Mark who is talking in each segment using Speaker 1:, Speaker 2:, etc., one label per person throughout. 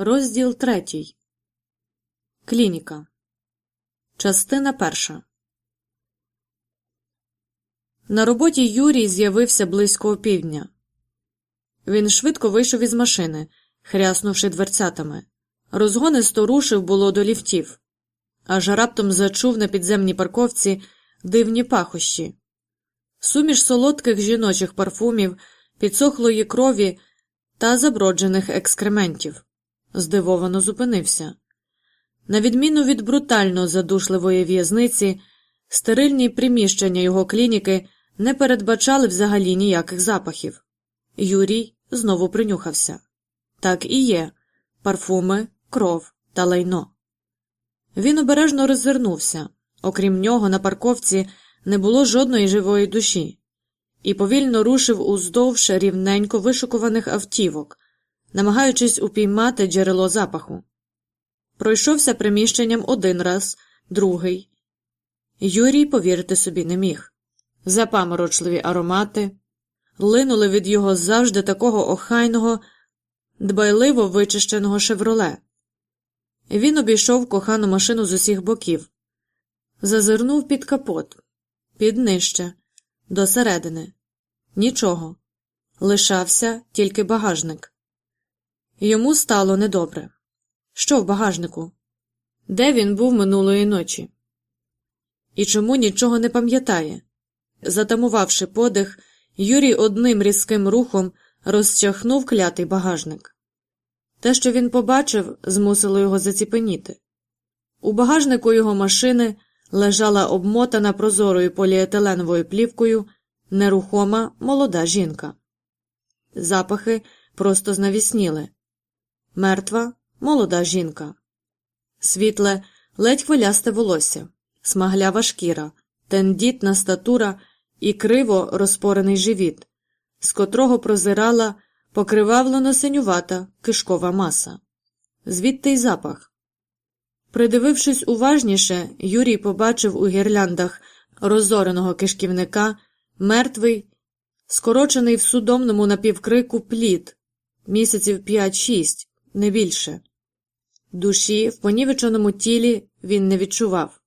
Speaker 1: Розділ третій. Клініка. Частина перша. На роботі Юрій з'явився близько опівдня. Він швидко вийшов із машини, хряснувши дверцятами. Розгонисто рушив було до ліфтів, аж раптом зачув на підземній парковці дивні пахощі. Суміш солодких жіночих парфумів, підсохлої крові та заброджених екскрементів. Здивовано зупинився. На відміну від брутально задушливої в'язниці, стерильні приміщення його клініки не передбачали взагалі ніяких запахів. Юрій знову принюхався. Так і є парфуми, кров та лайно. Він обережно розвернувся. Окрім нього, на парковці не було жодної живої душі, і повільно рушив уздовж рівненько вишукуваних автівок, намагаючись упіймати джерело запаху. Пройшовся приміщенням один раз, другий. Юрій повірити собі не міг. Запаморочливі аромати линули від його завжди такого охайного, дбайливо вичищеного шевроле. Він обійшов кохану машину з усіх боків, зазирнув під капот, під нижче, до середини. Нічого. Лишався тільки багажник. Йому стало недобре. Що в багажнику? Де він був минулої ночі? І чому нічого не пам'ятає? Затамувавши подих, Юрій одним різким рухом розчахнув клятий багажник. Те, що він побачив, змусило його заціпеніти. У багажнику його машини лежала обмотана прозорою поліетиленовою плівкою нерухома молода жінка. Запахи просто знавісніли. Мертва молода жінка. Світле, ледь хвилясте волосся, смаглява шкіра, тендітна статура і криво розпорений живіт, з котрого прозирала покривавлено синювата кишкова маса. Звідти й запах. Придивившись уважніше, Юрій побачив у гірляндах розореного кишківника мертвий, скорочений в судомному напівкрику плід місяців п'ять-шість, не більше. Душі в понівеченому тілі він не відчував.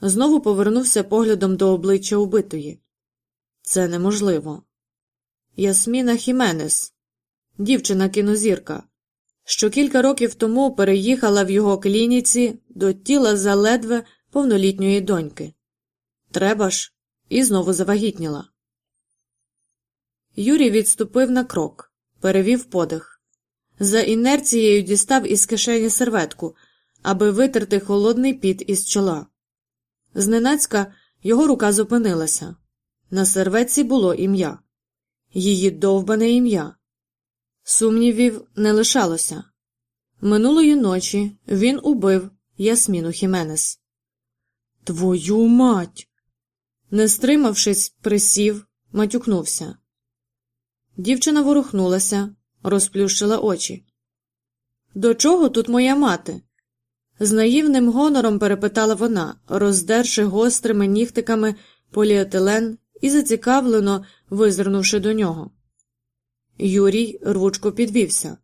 Speaker 1: Знову повернувся поглядом до обличчя убитої. Це неможливо. Ясміна Хіменес, дівчина кінозірка, що кілька років тому переїхала в його клініці до тіла заледве повнолітньої доньки. Треба ж, і знову завагітніла. Юрій відступив на крок, перевів подих. За інерцією дістав із кишені серветку, аби витерти холодний піт із чола. Зненацька його рука зупинилася. На серветці було ім'я, її довбане ім'я. Сумнівів не лишалося. Минулої ночі він убив Ясміну Хіменес. Твою мать. Не стримавшись, присів, матюкнувся. Дівчина ворухнулася, розплющила очі. До чого тут моя мати? З наївним гонором перепитала вона, роздерши гострими нігтиками поліетилен і зацікавлено визирнувши до нього. Юрій рвучко підвівся.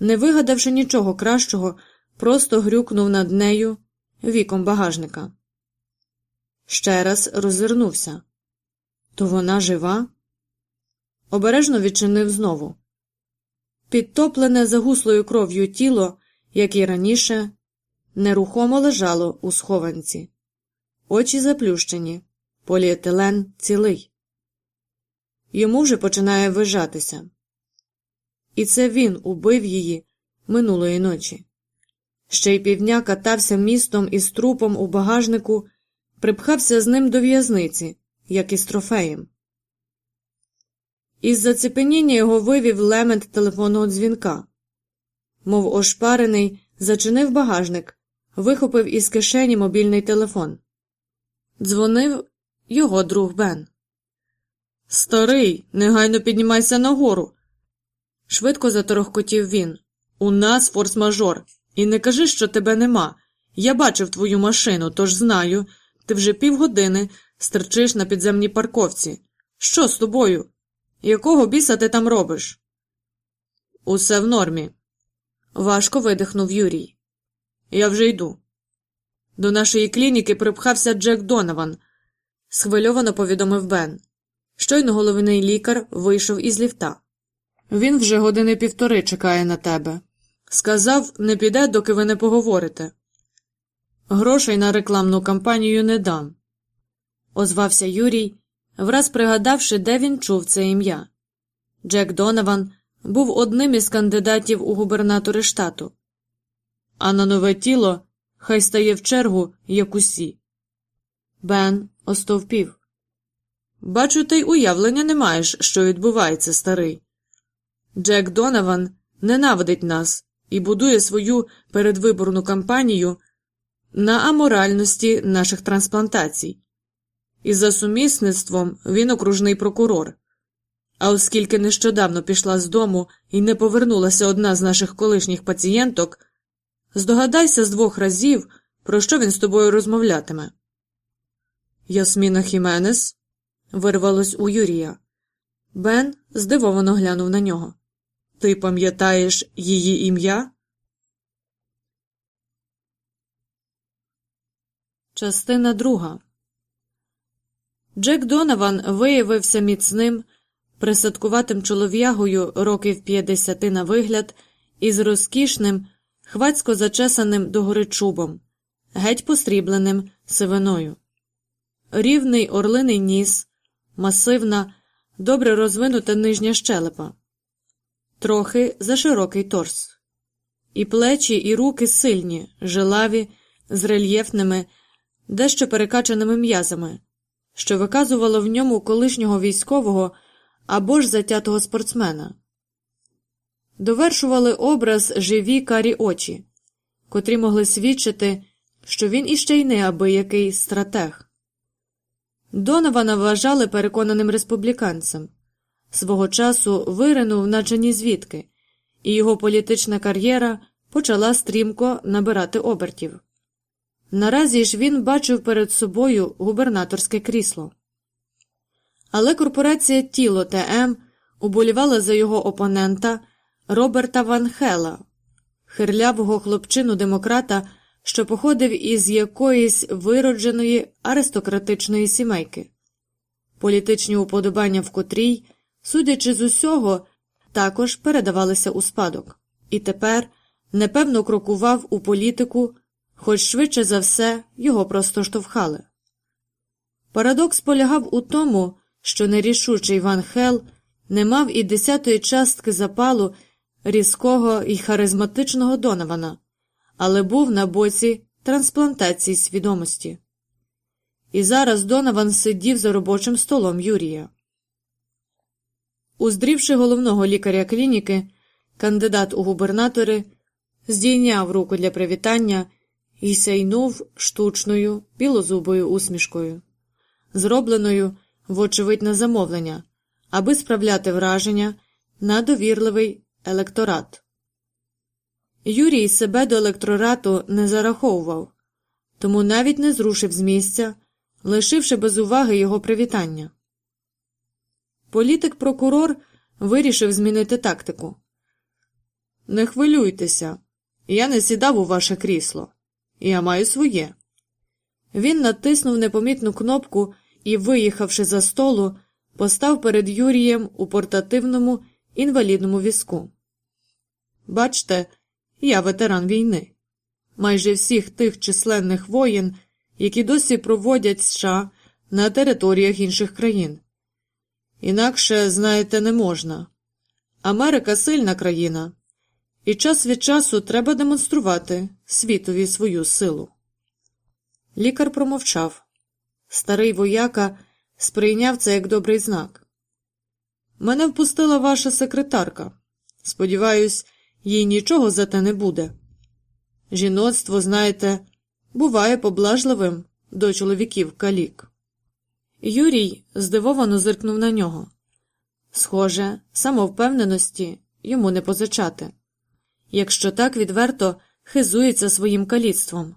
Speaker 1: Не вигадавши нічого кращого, просто грюкнув над нею віком багажника. Ще раз роззирнувся. То вона жива? Обережно відчинив знову. Підтоплене загуслою кров'ю тіло, як і раніше, нерухомо лежало у схованці, очі заплющені, поліетилен цілий. Йому вже починає вижатися. І це він убив її минулої ночі. Ще й півдня катався містом із трупом у багажнику, припхався з ним до в'язниці, як із трофеєм. Із зацепеніння його вивів лемент телефонного дзвінка. Мов ошпарений, зачинив багажник, вихопив із кишені мобільний телефон. Дзвонив його друг Бен. Старий, негайно піднімайся нагору. Швидко заторохкотів він. У нас форс-мажор. І не кажи, що тебе нема. Я бачив твою машину, тож знаю. Ти вже півгодини стерчиш на підземній парковці. Що з тобою? Якого біса ти там робиш? Усе в нормі. Важко видихнув Юрій. Я вже йду. До нашої клініки припхався Джек Донован, схвильовано повідомив Бен. Щойно головний лікар вийшов із ліфта. Він вже години півтори чекає на тебе. Сказав, не піде, доки ви не поговорите. Грошей на рекламну кампанію не дам, озвався Юрій, враз пригадавши, де він чув це ім'я. Джек Донован був одним із кандидатів у губернатори штату, а на нове тіло хай стає в чергу, як усі. Бен остовпів. Бачу, ти й уявлення не маєш, що відбувається, старий. Джек Донован ненавидить нас і будує свою передвиборну кампанію на аморальності наших трансплантацій. І за сумісництвом він окружний прокурор. А оскільки нещодавно пішла з дому і не повернулася одна з наших колишніх пацієнток, здогадайся з двох разів, про що він з тобою розмовлятиме. Ясміна Хіменес вирвалось у Юрія. Бен здивовано глянув на нього. Ти пам'ятаєш її ім'я? Частина друга. Джек Донован виявився міцним, присадкуватим чолов'ягою років 50 на вигляд із розкішним, хвацько зачесаним догори чубом, геть посрібленим сивиною. Рівний орлиний ніс, масивна, добре розвинута нижня щелепа, трохи заширокий торс, і плечі, і руки сильні, жилаві, з рельєфними, дещо перекачаними м'язами, що виказувало в ньому колишнього військового або ж затятого спортсмена. Довершували образ живі карі очі, котрі могли свідчити, що він іще й неабиякий стратег. Донована вважали переконаним республіканцем. Свого часу виринув, наче ні звідки, і його політична кар'єра почала стрімко набирати обертів. Наразі ж він бачив перед собою губернаторське крісло. Але корпорація Тіло ТМ уболівала за його опонента Роберта Ван Хела, хирлявого хлопчину демократа що походив із якоїсь виродженої аристократичної сімейки, політичні уподобання в котрій, судячи з усього, також передавалися у спадок, і тепер непевно крокував у політику, хоч швидше за все його просто штовхали. Парадокс полягав у тому, що нерішучий Ван Хел не мав і десятої частки запалу різкого і харизматичного Донована але був на боці трансплантації свідомості. І зараз Донован сидів за робочим столом Юрія. Уздрівши головного лікаря клініки, кандидат у губернатори здійняв руку для привітання і сяйнув штучною білозубою усмішкою, зробленою, вочевидь, на замовлення, аби справляти враження на довірливий електорат. Юрій себе до електрорату не зараховував, тому навіть не зрушив з місця, лишивши без уваги його привітання. Політик прокурор вирішив змінити тактику. Не хвилюйтеся, я не сідав у ваше крісло, я маю своє. Він натиснув непомітну кнопку і, виїхавши за столу, постав перед Юрієм у портативному інвалідному візку. Бачте, я ветеран війни. Майже всіх тих численних воєн, які досі проводять США на територіях інших країн. Інакше, знаєте, не можна. Америка сильна країна, і час від часу треба демонструвати світові свою силу. Лікар промовчав. Старий вояка сприйняв це як добрий знак. Мене впустила ваша секретарка. Сподіваюсь, їй нічого за те не буде. Жіноцтво, знаєте, буває поблажливим до чоловіків калік. Юрій здивовано зиркнув на нього. Схоже, самовпевненості йому не позичати. Якщо так відверто хизується своїм каліцтвом.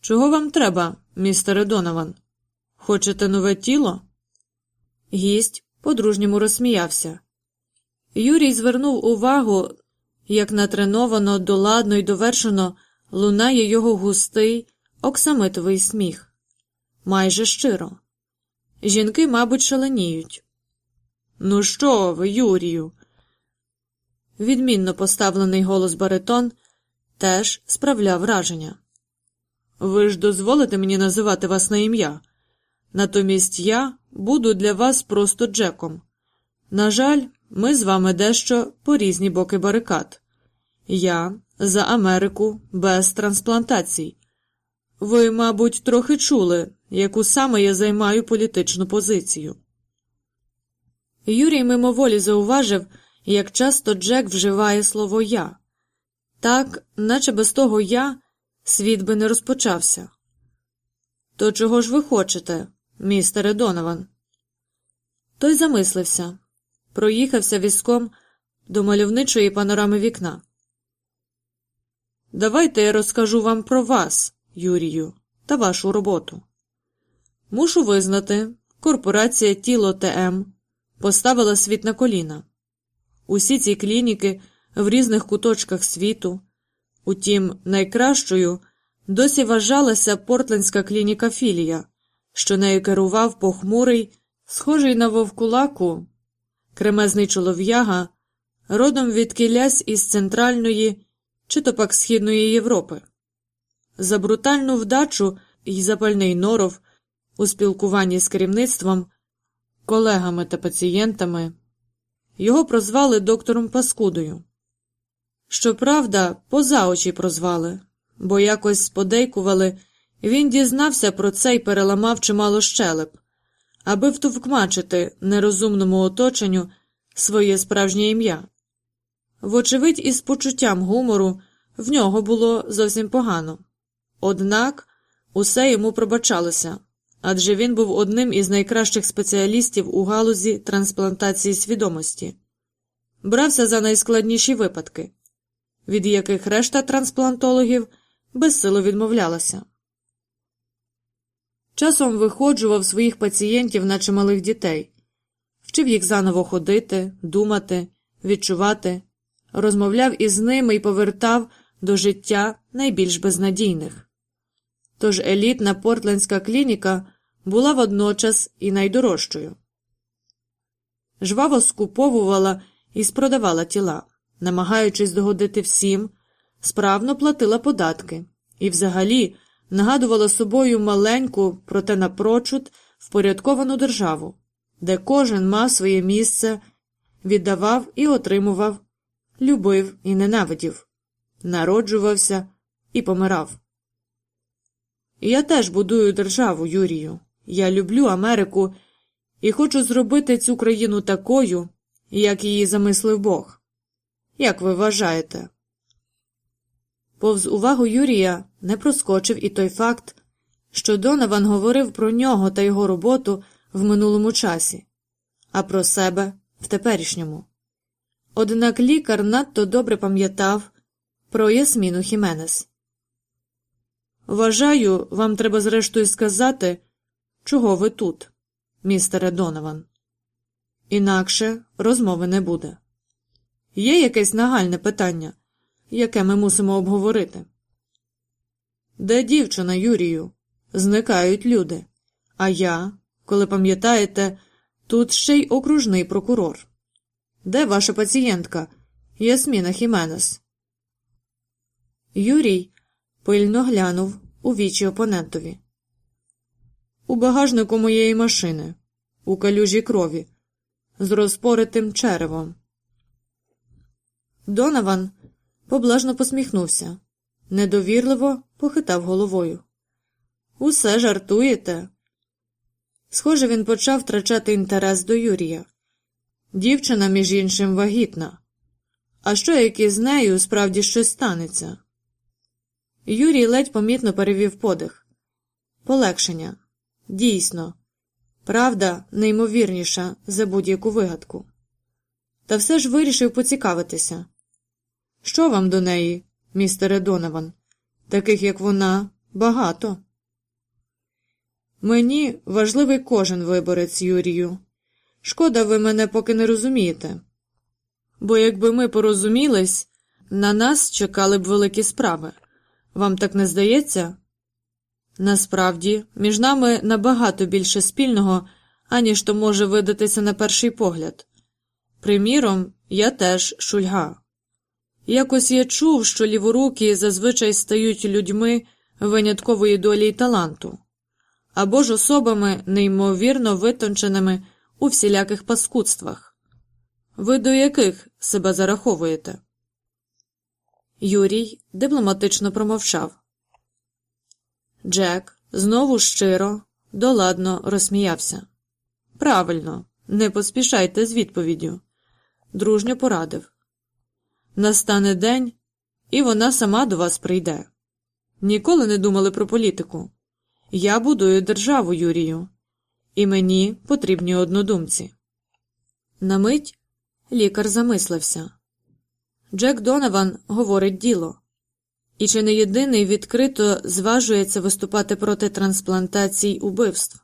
Speaker 1: Чого вам треба, містере Донован? Хочете нове тіло? Гість по дружньому розсміявся. Юрій звернув увагу як натреновано, доладно і довершено лунає його густий, оксамитовий сміх. Майже щиро. Жінки, мабуть, шаленіють. Ну, що ви, Юрію? Відмінно поставлений голос баритон теж справляв враження. Ви ж дозволите мені називати вас на ім'я. Натомість я буду для вас просто Джеком. На жаль, ми з вами дещо по різні боки барикад. Я за Америку без трансплантацій. Ви, мабуть, трохи чули, яку саме я займаю політичну позицію. Юрій мимоволі зауважив, як часто Джек вживає слово я. Так, наче без того я світ би не розпочався. То чого ж ви хочете, містере Донован? Той замислився, проїхався візком до мальовничої панорами вікна. Давайте я розкажу вам про вас, Юрію, та вашу роботу. Мушу визнати, корпорація Тіло ТМ поставила світ на коліна. Усі ці клініки в різних куточках світу. Утім, найкращою досі вважалася портлендська клініка Філія, що нею керував похмурий, схожий на вовкулаку, кремезний чолов'яга, родом від кілясь із центральної чи то пак Східної Європи. За брутальну вдачу і запальний норов у спілкуванні з керівництвом, колегами та пацієнтами його прозвали доктором Паскудою. Щоправда, поза очі прозвали, бо якось подейкували, він дізнався про це й переламав чимало щелеп, аби втовкмачити нерозумному оточенню своє справжнє ім'я. Вочевидь, із почуттям гумору в нього було зовсім погано. Однак усе йому пробачалося адже він був одним із найкращих спеціалістів у галузі трансплантації свідомості, брався за найскладніші випадки, від яких решта трансплантологів безсило відмовлялася. Часом виходжував своїх пацієнтів, наче малих дітей, вчив їх заново ходити, думати, відчувати, розмовляв із ними і повертав до життя найбільш безнадійних. Тож елітна портлендська клініка була водночас і найдорожчою. Жваво скуповувала і спродавала тіла, намагаючись догодити всім, справно платила податки і, взагалі, нагадувала собою маленьку, проте напрочуд впорядковану державу, де кожен мав своє місце, віддавав і отримував, любив і ненавидів, народжувався і помирав. Я теж будую державу, Юрію. Я люблю Америку і хочу зробити цю країну такою, як її замислив Бог. Як ви вважаєте? Повз увагу Юрія не проскочив і той факт, що Донован говорив про нього та його роботу в минулому часі, а про себе в теперішньому. Однак лікар надто добре пам'ятав про Ясміну Хіменес. Вважаю, вам треба зрештою сказати, чого ви тут, містере Донован. Інакше розмови не буде. Є якесь нагальне питання, яке ми мусимо обговорити. Де дівчина, Юрію? Зникають люди. А я, коли пам'ятаєте, тут ще й окружний прокурор. Де ваша пацієнтка, Ясміна Хіменес? Юрій пильно глянув у вічі опонентові. У багажнику моєї машини, у калюжі крові, з розпоритим черевом. Донован поблажно посміхнувся, недовірливо похитав головою. Усе жартуєте. Схоже, він почав втрачати інтерес до Юрія. Дівчина, між іншим, вагітна. А що, як із нею справді щось станеться? Юрій ледь помітно перевів подих. Полегшення. Дійсно, правда неймовірніша за будь-яку вигадку. Та все ж вирішив поцікавитися. Що вам до неї, містере Донован? Таких, як вона, багато. Мені важливий кожен виборець, Юрію. Шкода, ви мене поки не розумієте. Бо якби ми порозумілись, на нас чекали б великі справи. Вам так не здається? Насправді, між нами набагато більше спільного, аніж то може видатися на перший погляд. Приміром, я теж шульга. Якось я чув, що ліворуки зазвичай стають людьми виняткової долі й таланту, або ж особами неймовірно витонченими у всіляких паскудствах. Ви до яких себе зараховуєте? Юрій дипломатично промовчав. Джек знову щиро, доладно розсміявся. Правильно, не поспішайте з відповіддю, дружньо порадив. Настане день, і вона сама до вас прийде. Ніколи не думали про політику. Я будую державу, Юрію, і мені потрібні однодумці. На мить лікар замислився. Джек Донован говорить діло, і чи не єдиний відкрито зважується виступати проти трансплантацій убивств,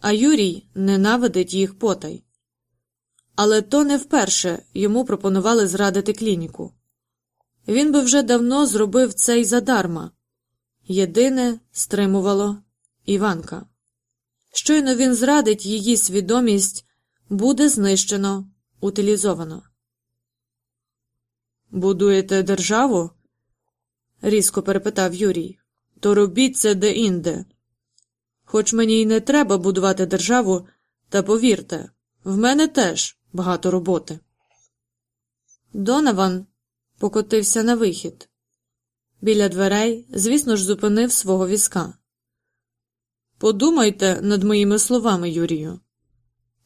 Speaker 1: а Юрій ненавидить їх потай. Але то не вперше йому пропонували зрадити клініку. Він би вже давно зробив це й задарма. Єдине стримувало Іванка. Щойно він зрадить її свідомість, буде знищено, утилізовано. Будуєте державу? Різко перепитав Юрій. То робіть це де-інде. Хоч мені й не треба будувати державу, та повірте, в мене теж багато роботи. Донован покотився на вихід. Біля дверей, звісно ж, зупинив свого візка. Подумайте над моїми словами, Юрію.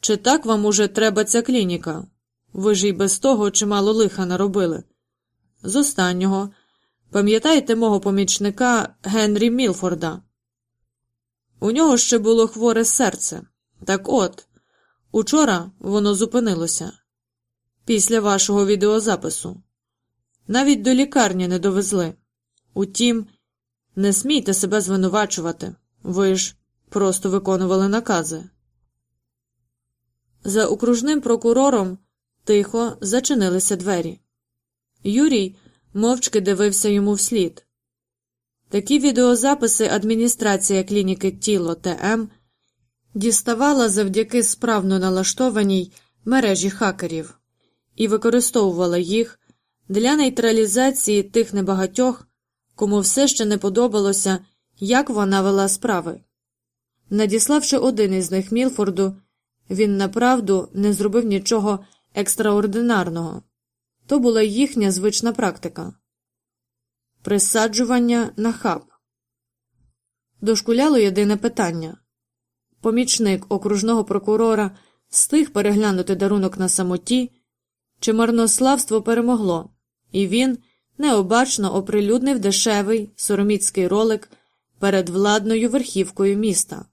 Speaker 1: Чи так вам уже треба ця клініка? Ви ж і без того чимало лиха наробили. З останнього, пам'ятаєте мого помічника Генрі Мілфорда? У нього ще було хворе серце. Так от, учора воно зупинилося після вашого відеозапису. Навіть до лікарні не довезли. Утім, не смійте себе звинувачувати. Ви ж просто виконували накази. За окружним прокурором тихо зачинилися двері. Юрій мовчки дивився йому вслід. Такі відеозаписи адміністрація клініки Тіло ТМ діставала завдяки справно налаштованій мережі хакерів і використовувала їх для нейтралізації тих небагатьох, кому все ще не подобалося, як вона вела справи. Надіславши один із них Мілфорду, він направду не зробив нічого екстраординарного то була їхня звична практика присаджування на хаб. Дошкуляло єдине питання помічник окружного прокурора встиг переглянути дарунок на самоті, чи марнославство перемогло, і він необачно оприлюднив дешевий сороміцький ролик перед владною верхівкою міста.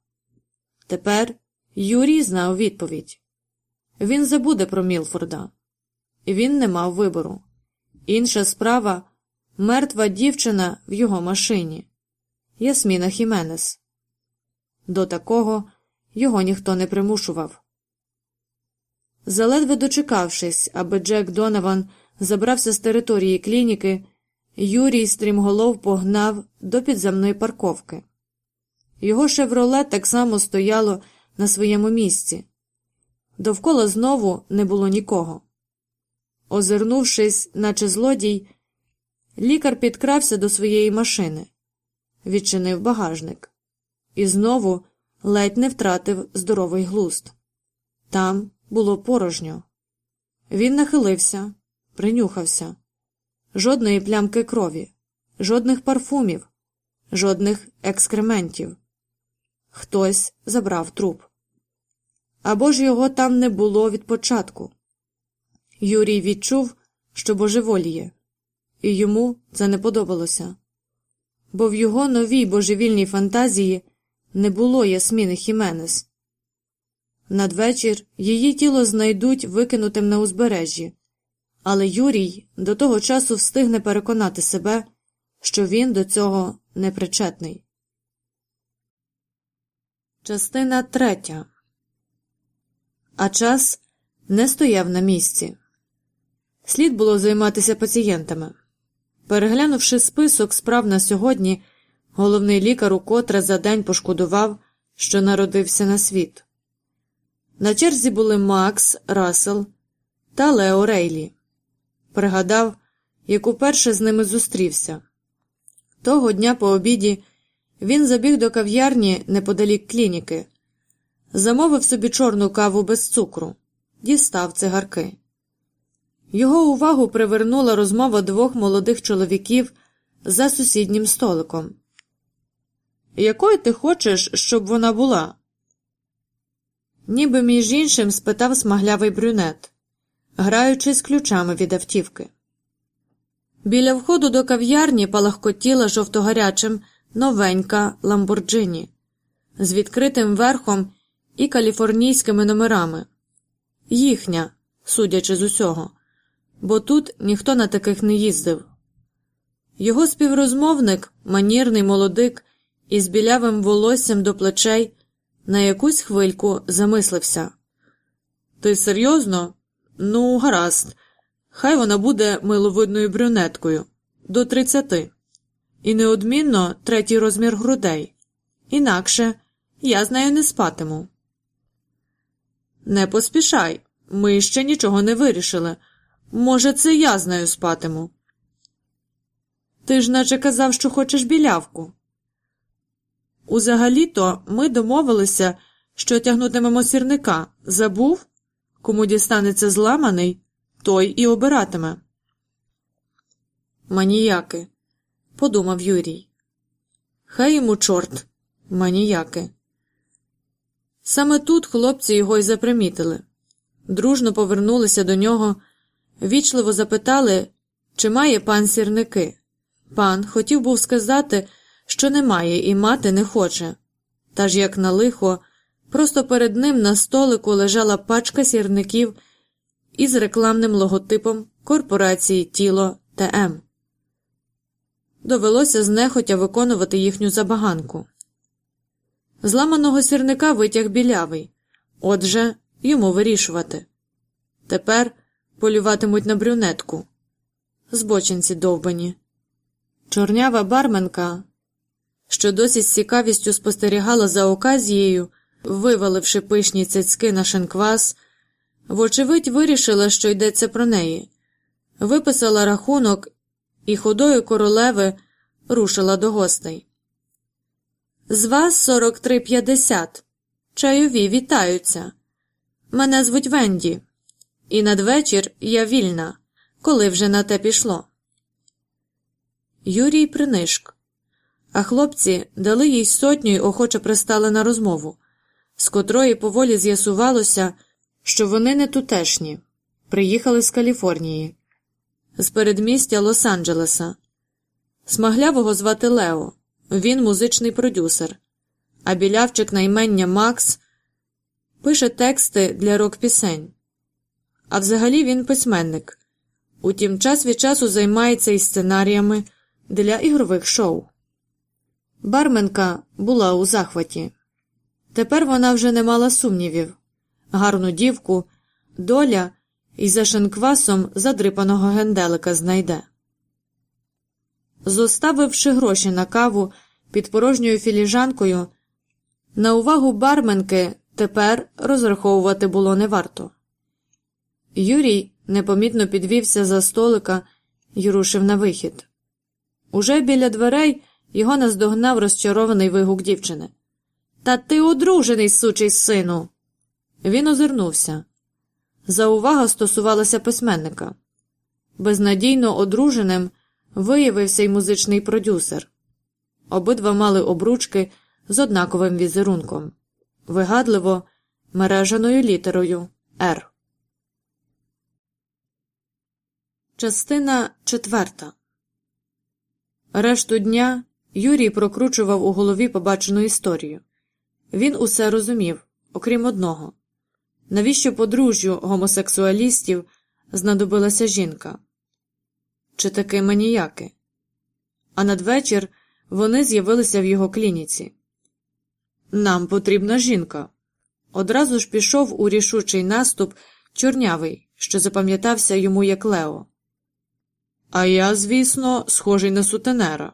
Speaker 1: Тепер Юрій знав відповідь він забуде про Мілфорда. Він не мав вибору. Інша справа мертва дівчина в його машині Ясміна Хіменес. До такого його ніхто не примушував. Заледве дочекавшись, аби Джек Донован забрався з території клініки, Юрій стрімголов погнав до підземної парковки. Його шевроле так само стояло на своєму місці. Довкола знову не було нікого. Озирнувшись, наче злодій, лікар підкрався до своєї машини, відчинив багажник і знову ледь не втратив здоровий глуст. Там було порожньо. Він нахилився, принюхався. Жодної плямки крові, жодних парфумів, жодних екскрементів. Хтось забрав труп. Або ж його там не було від початку. Юрій відчув, що божеволіє, і йому це не подобалося, бо в його новій божевільній фантазії не було Ясміни Хіменес. Надвечір її тіло знайдуть викинутим на узбережжі, але Юрій до того часу встигне переконати себе, що він до цього не причетний. Частина третя. А час не стояв на місці. Слід було займатися пацієнтами. Переглянувши список справ на сьогодні, головний лікар укотре за день пошкодував, що народився на світ. На черзі були Макс, Рассел та Лео Рейлі. Пригадав, як уперше з ними зустрівся. Того дня по обіді він забіг до кав'ярні неподалік клініки, замовив собі чорну каву без цукру, дістав цигарки. Його увагу привернула розмова двох молодих чоловіків за сусіднім столиком. Якою ти хочеш, щоб вона була? Ніби між іншим спитав смаглявий брюнет, граючи з ключами від автівки. Біля входу до кав'ярні палахкотіла жовтогарячим новенька Ламборджині з відкритим верхом і каліфорнійськими номерами. Їхня, судячи з усього, бо тут ніхто на таких не їздив. Його співрозмовник, манірний молодик із білявим волоссям до плечей, на якусь хвильку замислився. Ти серйозно? Ну, гаразд. Хай вона буде миловидною брюнеткою до тридцяти, і неодмінно третій розмір грудей. Інакше я з нею не спатиму. Не поспішай, ми ще нічого не вирішили. Може, це я з нею спатиму. Ти ж наче казав, що хочеш білявку. Узагалі-то ми домовилися, що тягнутимемо сірника. Забув? Кому дістанеться зламаний, той і обиратиме. Маніяки, подумав Юрій. Хай йому чорт, маніяки. Саме тут хлопці його й запримітили. Дружно повернулися до нього, вічливо запитали, чи має пан сірники. Пан хотів був сказати, що немає і мати не хоче. Та ж, як на лихо, просто перед ним на столику лежала пачка сірників із рекламним логотипом корпорації Тіло ТМ. Довелося знехотя виконувати їхню забаганку. Зламаного сірника витяг білявий, отже, йому вирішувати. Тепер полюватимуть на брюнетку. Збочинці довбані. Чорнява барменка, що досі з цікавістю спостерігала за оказією, виваливши пишні цяцьки на шинквас, вочевидь вирішила, що йдеться про неї, виписала рахунок і ходою королеви рушила до гостей. З вас сорок три п'ятдесят. Чайові вітаються. Мене звуть Венді, і надвечір я вільна, коли вже на те пішло. Юрій принишк, а хлопці дали їй сотню й охоче пристали на розмову, з котрої поволі з'ясувалося, що вони не тутешні, приїхали з Каліфорнії, з передмістя Лос-Анджелеса. Смаглявого звати Лео, він музичний продюсер, а білявчик на імення Макс пише тексти для рок-пісень. А взагалі він письменник. Утім, час від часу займається і сценаріями для ігрових шоу. Барменка була у захваті. Тепер вона вже не мала сумнівів гарну дівку, доля і за шинквасом задрипаного генделика знайде. Зоставивши гроші на каву під порожньою філіжанкою, на увагу барменки тепер розраховувати було не варто. Юрій непомітно підвівся за столика і рушив на вихід. Уже біля дверей його наздогнав розчарований вигук дівчини. Та ти одружений, сучий сину. Він озирнувся. Заувага стосувалася письменника. Безнадійно одруженим виявився й музичний продюсер. Обидва мали обручки з однаковим візерунком, вигадливо мережаною літерою Р. Частина четверта. Решту дня Юрій прокручував у голові побачену історію. Він усе розумів, окрім одного навіщо подружжю гомосексуалістів знадобилася жінка? Чи таки маніяки? А надвечір вони з'явилися в його клініці. Нам потрібна жінка. Одразу ж пішов у рішучий наступ чорнявий, що запам'ятався йому як Лео. А я, звісно, схожий на сутенера,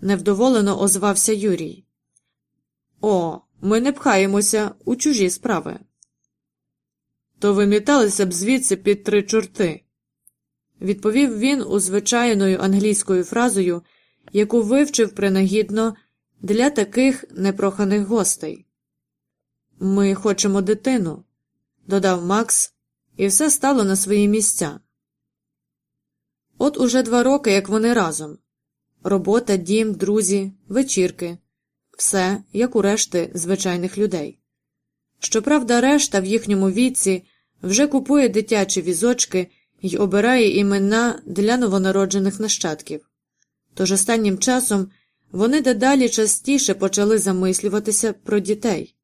Speaker 1: невдоволено озвався Юрій. О, ми не пхаємося у чужі справи. То виміталися б звідси під три чорти, відповів він у звичайною англійською фразою, яку вивчив принагідно для таких непроханих гостей. Ми хочемо дитину, додав Макс, і все стало на свої місця. От уже два роки, як вони разом робота, дім, друзі, вечірки, все як у решти звичайних людей. Щоправда, решта в їхньому віці вже купує дитячі візочки і обирає імена для новонароджених нащадків. Тож останнім часом вони дедалі частіше почали замислюватися про дітей.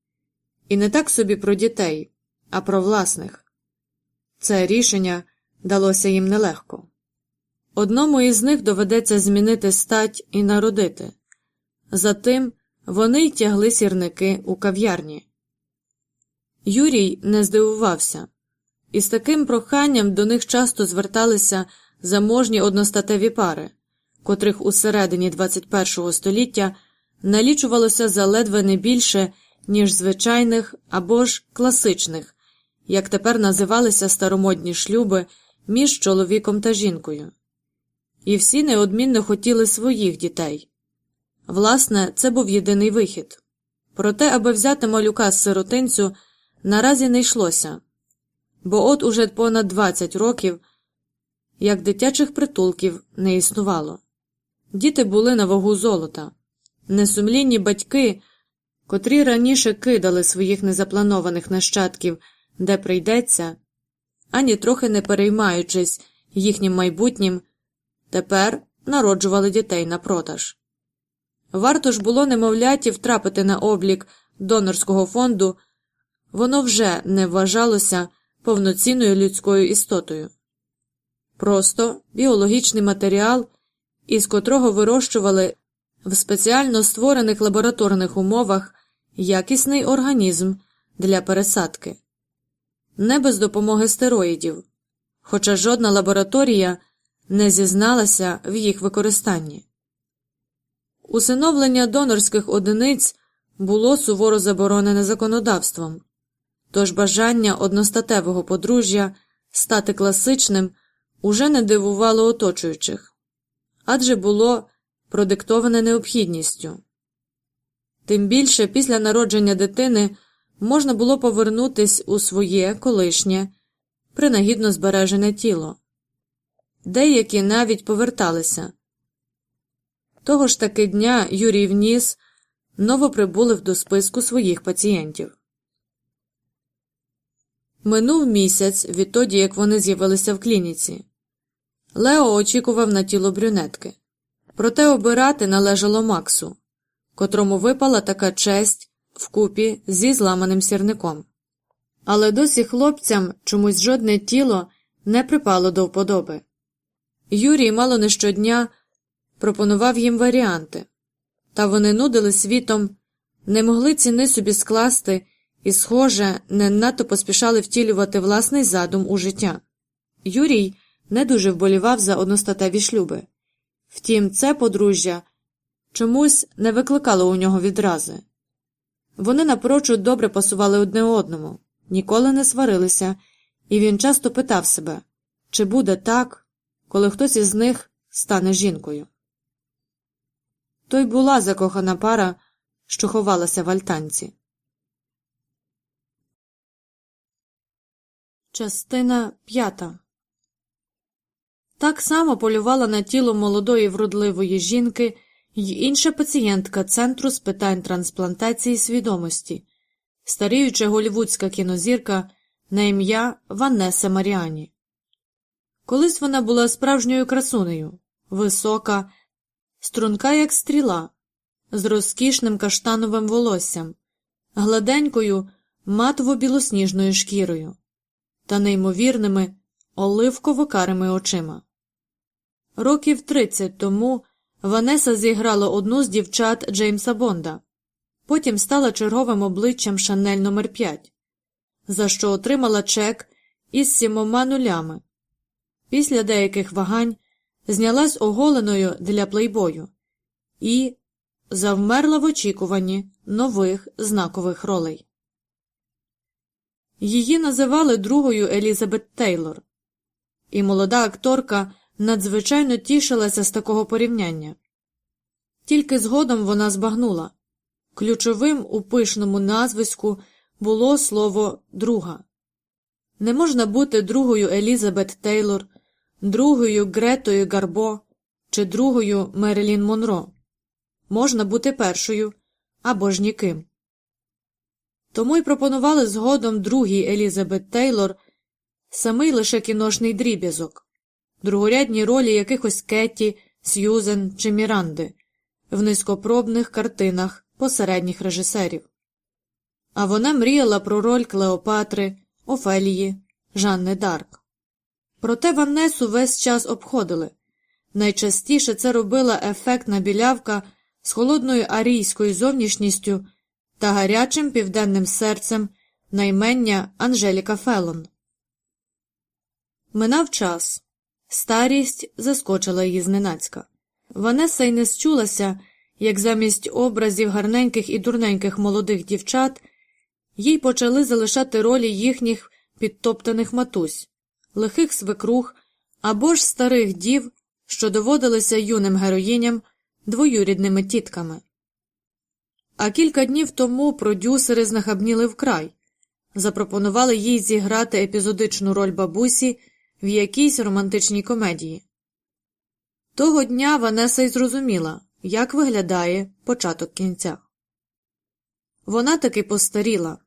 Speaker 1: І не так собі про дітей, а про власних. Це рішення далося їм нелегко. Одному із них доведеться змінити стать і народити. Затим вони й тягли сірники у кав'ярні. Юрій не здивувався, і з таким проханням до них часто зверталися заможні одностатеві пари, котрих у середині 21 століття налічувалося заледве не більше, ніж звичайних або ж класичних, як тепер називалися старомодні шлюби між чоловіком та жінкою. І всі неодмінно хотіли своїх дітей. Власне, це був єдиний вихід. Проте, аби взяти малюка з сиротинцю, наразі не йшлося, бо от уже понад 20 років як дитячих притулків не існувало. Діти були на вагу золота, несумлінні батьки, котрі раніше кидали своїх незапланованих нащадків, де прийдеться, ані трохи не переймаючись їхнім майбутнім, тепер народжували дітей на продаж. Варто ж було немовляті втрапити на облік донорського фонду, воно вже не вважалося повноцінною людською істотою. Просто біологічний матеріал, із котрого вирощували в спеціально створених лабораторних умовах якісний організм для пересадки, не без допомоги стероїдів, хоча жодна лабораторія не зізналася в їх використанні. Усиновлення донорських одиниць було суворо заборонене законодавством, тож бажання одностатевого подружжя стати класичним уже не дивувало оточуючих адже було продиктоване необхідністю. Тим більше після народження дитини можна було повернутись у своє колишнє, принагідно збережене тіло. Деякі навіть поверталися. Того ж таки дня Юрій вніс новоприбулих до списку своїх пацієнтів. Минув місяць відтоді, як вони з'явилися в клініці. Лео очікував на тіло брюнетки, проте обирати належало Максу, котрому випала така честь вкупі зі зламаним сірником. Але досі хлопцям чомусь жодне тіло не припало до вподоби. Юрій мало не щодня пропонував їм варіанти, та вони нудили світом, не могли ціни собі скласти і, схоже, не надто поспішали втілювати власний задум у життя. Юрій не дуже вболівав за одностатеві шлюби. Втім, це подружжя чомусь не викликало у нього відрази. Вони напрочуд добре пасували одне одному, ніколи не сварилися, і він часто питав себе, чи буде так, коли хтось із них стане жінкою. То й була закохана пара, що ховалася в альтанці. Частина п'ята так само полювала на тіло молодої вродливої жінки й інша пацієнтка Центру з питань трансплантації свідомості, старіюча голівудська кінозірка на ім'я Ваннеса Маріані. Колись вона була справжньою красунею, висока, струнка, як стріла, з розкішним каштановим волоссям, гладенькою матово білосніжною шкірою та неймовірними оливково карими очима. Років тридцять тому Ванеса зіграла одну з дівчат Джеймса Бонда, потім стала черговим обличчям Шанель номер 5 за що отримала чек із сімома нулями. Після деяких вагань знялась оголеною для плейбою і завмерла в очікуванні нових знакових ролей. Її називали другою Елізабет Тейлор, і молода акторка надзвичайно тішилася з такого порівняння. Тільки згодом вона збагнула ключовим у пишному назвиську було слово друга. Не можна бути другою Елізабет Тейлор, другою Гретою Гарбо чи другою Мерилін Монро. Можна бути першою або ж ніким. Тому й пропонували згодом другій Елізабет Тейлор самий лише кіношний дріб'язок, другорядні ролі якихось Кетті, Сьюзен чи Міранди в низькопробних картинах посередніх режисерів. А вона мріяла про роль Клеопатри, Офелії, Жанни Дарк. Проте Ваннесу весь час обходили. Найчастіше це робила ефектна білявка з холодною арійською зовнішністю та гарячим південним серцем на ймення Анжеліка Фелон. Минав час. Старість заскочила її зненацька. Ванеса й не счулася, як замість образів гарненьких і дурненьких молодих дівчат їй почали залишати ролі їхніх підтоптаних матусь, лихих свекрух або ж старих дів, що доводилися юним героїням двоюрідними тітками. А кілька днів тому продюсери знахабніли вкрай, запропонували їй зіграти епізодичну роль бабусі в якійсь романтичній комедії. Того дня Ванеса й зрозуміла, як виглядає початок кінця. Вона таки постаріла,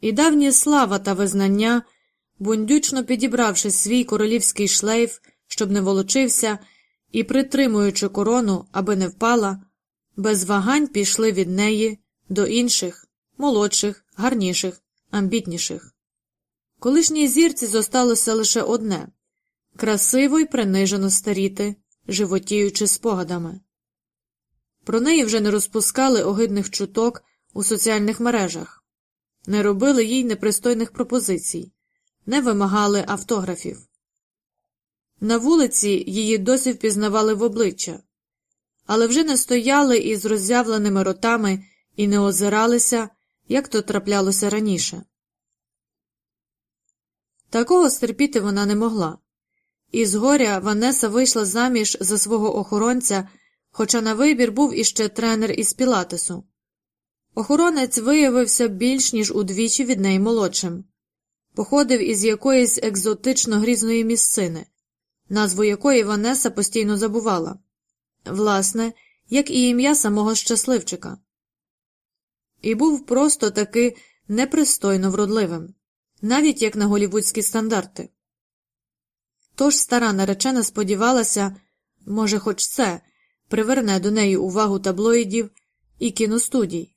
Speaker 1: і давні слава та визнання, бундючно підібравши свій королівський шлейф, щоб не волочився, і притримуючи корону, аби не впала, без вагань пішли від неї до інших, молодших, гарніших, амбітніших. Колишній зірці зосталося лише одне красиво й принижено старіти, животіючи спогадами. Про неї вже не розпускали огидних чуток у соціальних мережах, не робили їй непристойних пропозицій, не вимагали автографів. На вулиці її досі впізнавали в обличчя, але вже не стояли із роззявленими ротами і не озиралися, як то траплялося раніше. Такого стерпіти вона не могла, і згоря Ванеса вийшла заміж за свого охоронця, хоча на вибір був іще тренер із Пілатесу. Охоронець виявився більш ніж удвічі від неї молодшим, походив із якоїсь екзотично грізної місцини, назву якої Ванеса постійно забувала власне, як і ім'я самого щасливчика, і був просто таки непристойно вродливим навіть як на голівудські стандарти. Тож стара наречена сподівалася, може, хоч це приверне до неї увагу таблоїдів і кіностудій.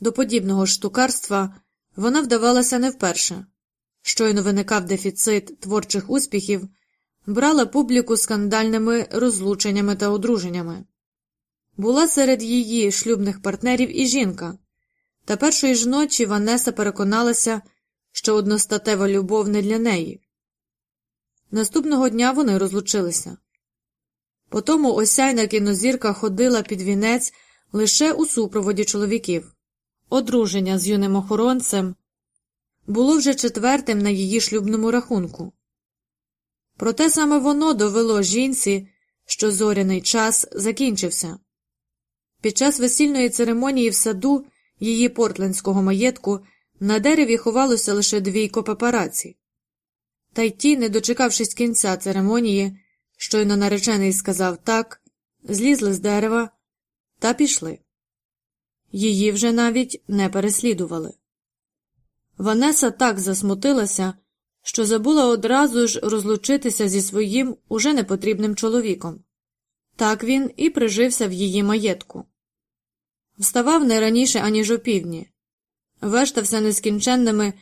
Speaker 1: До подібного штукарства вона вдавалася не вперше. Щойно виникав дефіцит творчих успіхів, брала публіку скандальними розлученнями та одруженнями. Була серед її шлюбних партнерів і жінка, та першої ж ночі Ванеса переконалася, що одностатева любов не для неї. Наступного дня вони розлучилися. Потому осяйна кінозірка ходила під вінець лише у супроводі чоловіків. Одруження з юним охоронцем було вже четвертим на її шлюбному рахунку. Проте саме воно довело жінці, що зоряний час закінчився. Під час весільної церемонії в саду її портлендського маєтку на дереві ховалося лише двійко папараці. Та й ті, не дочекавшись кінця церемонії, щойно наречений сказав так, злізли з дерева та пішли. Її вже навіть не переслідували. Ванеса так засмутилася, що забула одразу ж розлучитися зі своїм уже непотрібним чоловіком. Так він і прижився в її маєтку. Вставав не раніше, аніж опівдні, вештався нескінченними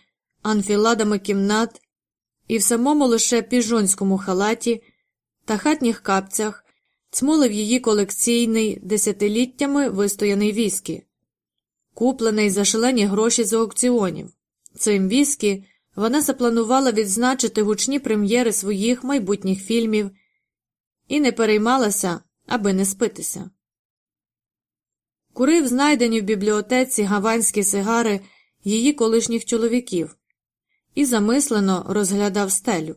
Speaker 1: анфіладами кімнат і в самому лише піжонському халаті та хатніх капцях цмулив її колекційний десятиліттями вистояний віскі, куплений за шалені гроші з аукціонів. Цим віскі вона запланувала відзначити гучні прем'єри своїх майбутніх фільмів і не переймалася, аби не спитися. Курив знайдені в бібліотеці гаванські сигари її колишніх чоловіків і замислено розглядав стелю.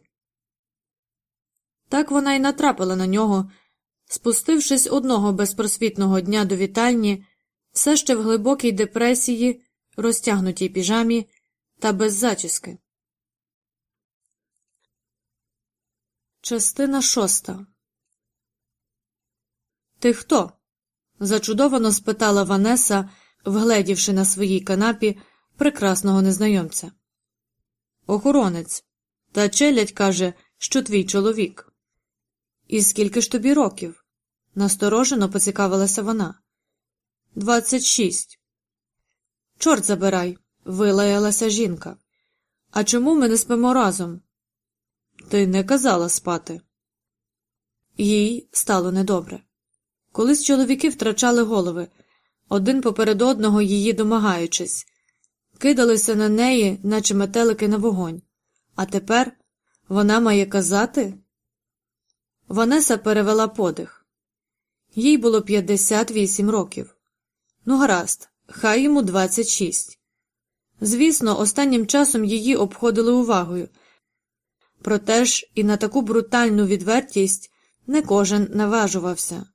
Speaker 1: Так вона й натрапила на нього, спустившись одного безпросвітного дня до вітальні, все ще в глибокій депресії, розтягнутій піжамі та без зачіски. Частина шоста. Ти хто? зачудовано спитала Ванеса, вгледівши на своїй канапі прекрасного незнайомця. Охоронець. Та челядь каже, що твій чоловік. І скільки ж тобі років? насторожено поцікавилася вона. Двадцять шість. Чорт забирай, вилаялася жінка. А чому ми не спимо разом? Ти не казала спати. Їй стало недобре. Колись чоловіки втрачали голови, один поперед одного її домагаючись, кидалися на неї, наче метелики на вогонь. А тепер вона має казати. Ванеса перевела подих. Їй було 58 років. Ну, гаразд, хай йому 26. Звісно, останнім часом її обходили увагою. Проте ж і на таку брутальну відвертість не кожен наважувався.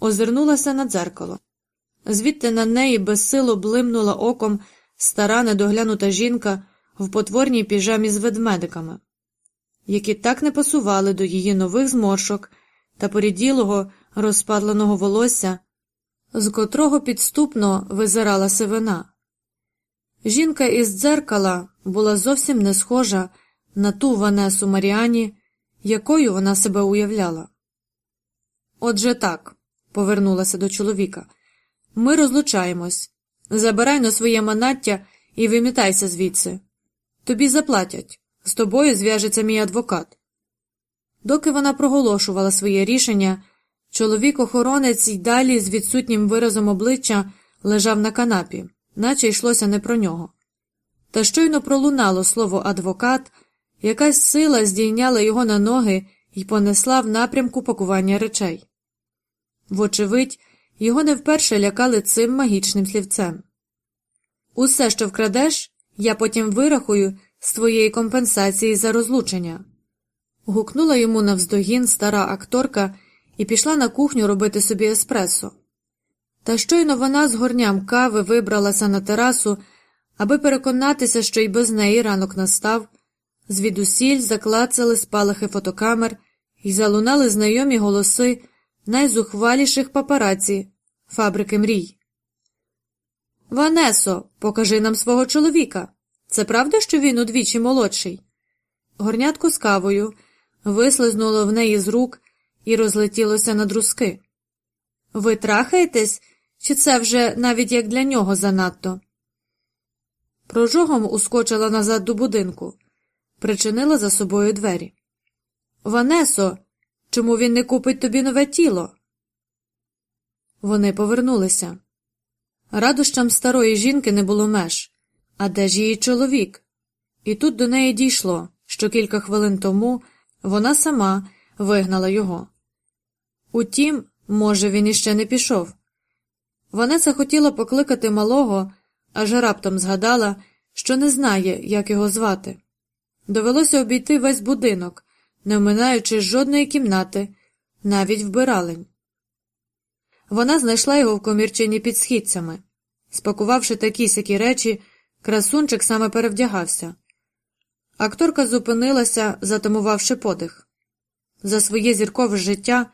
Speaker 1: Озирнулася на дзеркало. Звідти на неї безсило блимнула оком стара недоглянута жінка в потворній піжамі з ведмедиками, які так не пасували до її нових зморшок та поріділого розпадленого волосся, з котрого підступно визирала сивина. Жінка із дзеркала була зовсім не схожа на ту Ванесу Маріані, якою вона себе уявляла. Отже так, повернулася до чоловіка, ми розлучаємось. Забирай на своє манаття і вимітайся звідси. Тобі заплатять, з тобою зв'яжеться мій адвокат. Доки вона проголошувала своє рішення, чоловік-охоронець й далі з відсутнім виразом обличчя лежав на канапі, наче йшлося не про нього. Та щойно пролунало слово адвокат, якась сила здійняла його на ноги і понесла в напрямку пакування речей. Вочевидь, його не вперше лякали цим магічним слівцем. Усе, що вкрадеш, я потім вирахую з твоєї компенсації за розлучення. Гукнула йому навздогін стара акторка і пішла на кухню робити собі еспресо. Та щойно вона з горням кави вибралася на терасу, аби переконатися, що й без неї ранок настав, звідусіль заклацали спалахи фотокамер і залунали знайомі голоси найзухваліших папараці фабрики мрій. Ванесо, покажи нам свого чоловіка. Це правда, що він удвічі молодший? Горнятко з кавою вислизнуло в неї з рук і розлетілося на друзки. Ви трахаєтесь, чи це вже навіть як для нього занадто? Прожогом ускочила назад до будинку, причинила за собою двері. Ванесо, чому він не купить тобі нове тіло? Вони повернулися. Радощам старої жінки не було меж. А де ж її чоловік? І тут до неї дійшло, що кілька хвилин тому вона сама вигнала його. Утім, може, він іще не пішов. Ванеса хотіла покликати малого, аж раптом згадала, що не знає, як його звати. Довелося обійти весь будинок, не оминаючи жодної кімнати, навіть вбиралень. Вона знайшла його в комірчині під східцями. Спакувавши такі сякі речі, красунчик саме перевдягався. Акторка зупинилася, затамувавши подих. За своє зіркове життя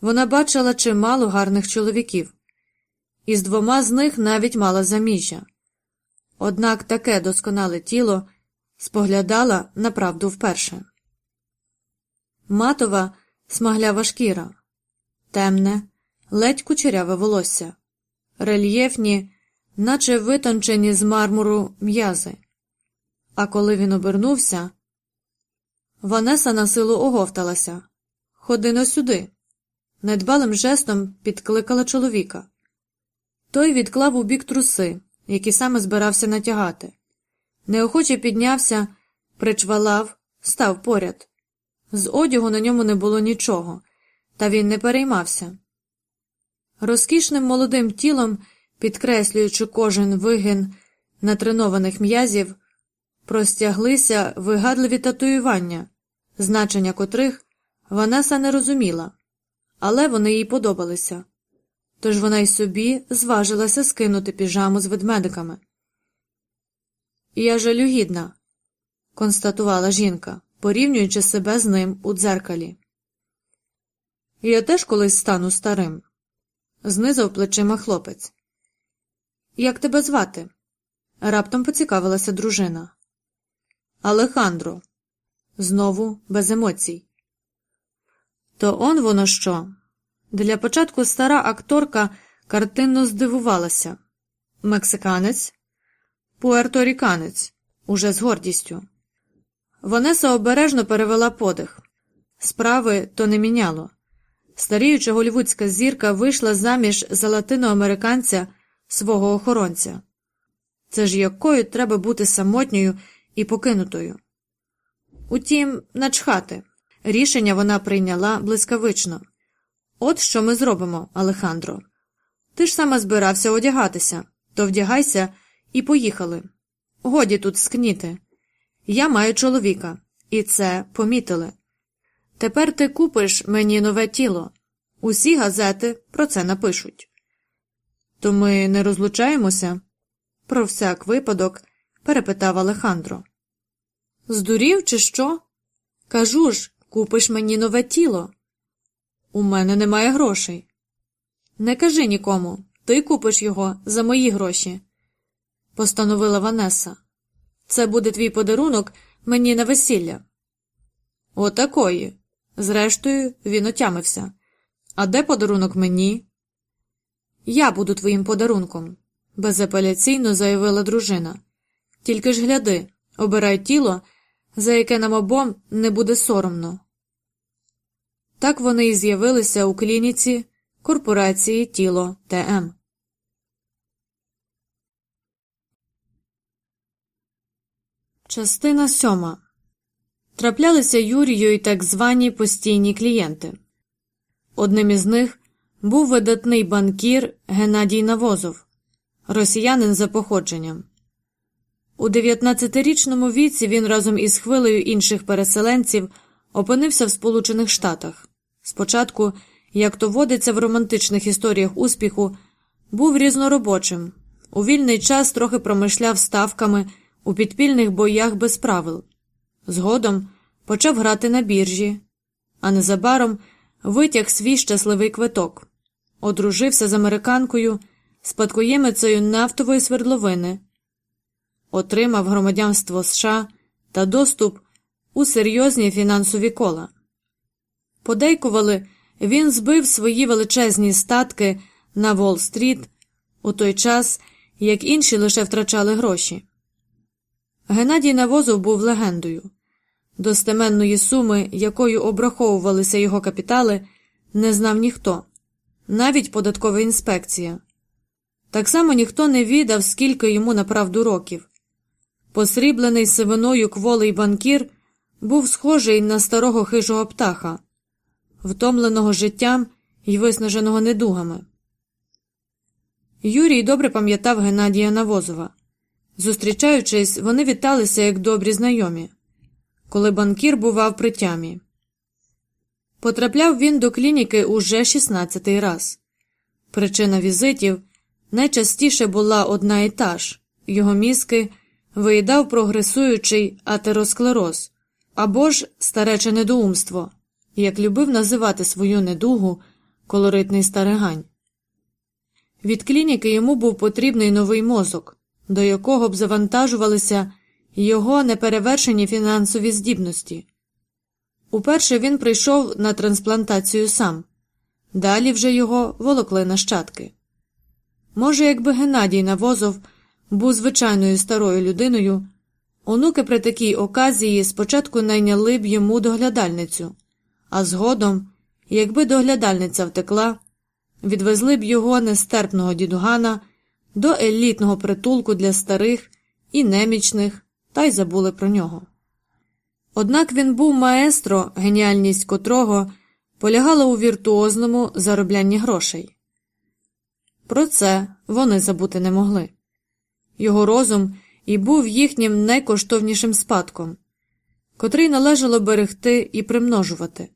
Speaker 1: вона бачила чимало гарних чоловіків, і з двома з них навіть мала заміжжя. Однак таке досконале тіло споглядала на правду вперше. Матова смаглява шкіра, темне, ледь кучеряве волосся, рельєфні, наче витончені з мармуру м'язи. А коли він обернувся, Ванеса на силу оговталася. Ходи но сюди. Недбалим жестом підкликала чоловіка. Той відклав у бік труси, які саме збирався натягати. Неохоче піднявся, причвалав, став поряд. З одягу на ньому не було нічого, та він не переймався. Розкішним молодим тілом, підкреслюючи кожен вигин натренованих м'язів, простяглися вигадливі татуювання, значення котрих Ванеса не розуміла, але вони їй подобалися. Тож вона й собі зважилася скинути піжаму з ведмедиками. Я жалюгідна, констатувала жінка, порівнюючи себе з ним у дзеркалі. Я теж колись стану старим, знизав плечима хлопець. Як тебе звати? раптом поцікавилася дружина. Алехандро, знову без емоцій. То он воно що? Для початку стара акторка картинно здивувалася мексиканець, пуерторіканець, уже з гордістю. Вонеса обережно перевела подих. Справи то не міняло. Старіюча голівудська зірка вийшла заміж за латиноамериканця свого охоронця. Це ж якою треба бути самотньою і покинутою. Утім, начхати. Рішення вона прийняла блискавично. От що ми зробимо, Алехандро. Ти ж саме збирався одягатися, то вдягайся і поїхали. Годі тут скніти. Я маю чоловіка, і це помітили. Тепер ти купиш мені нове тіло. Усі газети про це напишуть. То ми не розлучаємося? Про всяк випадок перепитав Алехандро. Здурів, чи що? Кажу ж, купиш мені нове тіло. У мене немає грошей. Не кажи нікому, ти купиш його за мої гроші, постановила Ванеса. Це буде твій подарунок мені на весілля. Отакої. Зрештою, він отямився. А де подарунок мені? Я буду твоїм подарунком, безапеляційно заявила дружина. Тільки ж гляди, обирай тіло, за яке нам обом не буде соромно. Так вони і з'явилися у клініці корпорації Тіло ТМ. Частина сьома. Траплялися Юрію й так звані постійні клієнти. Одним із них був видатний банкір Геннадій Навозов, росіянин за походженням. У 19-річному віці він разом із хвилею інших переселенців опинився в Сполучених Штатах. Спочатку, як то водиться в романтичних історіях успіху, був різноробочим, у вільний час трохи промишляв ставками у підпільних боях без правил. Згодом почав грати на біржі, а незабаром витяг свій щасливий квиток, одружився з американкою, спадкоємицею нафтової свердловини, отримав громадянство США та доступ у серйозні фінансові кола. Подейкували, він збив свої величезні статки на Уолл-стріт у той час, як інші лише втрачали гроші. Геннадій Навозов був легендою. Достеменної суми, якою обраховувалися його капітали, не знав ніхто, навіть податкова інспекція. Так само ніхто не відав, скільки йому направду років. Посріблений сивиною кволий банкір був схожий на старого хижого птаха, втомленого життям і виснаженого недугами. Юрій добре пам'ятав Геннадія Навозова. Зустрічаючись, вони віталися як добрі знайомі, коли банкір бував при тямі. Потрапляв він до клініки уже 16-й раз. Причина візитів найчастіше була одна і та ж його мізки виїдав прогресуючий атеросклероз або ж старече недоумство, як любив називати свою недугу колоритний старигань. Від клініки йому був потрібний новий мозок до якого б завантажувалися його неперевершені фінансові здібності. Уперше він прийшов на трансплантацію сам, далі вже його волокли нащадки. Може, якби Геннадій Навозов був звичайною старою людиною, онуки при такій оказії спочатку найняли б йому доглядальницю, а згодом, якби доглядальниця втекла, відвезли б його нестерпного дідугана до елітного притулку для старих і немічних, та й забули про нього. Однак він був маестро, геніальність котрого полягала у віртуозному зароблянні грошей. Про це вони забути не могли. Його розум і був їхнім найкоштовнішим спадком, котрий належало берегти і примножувати.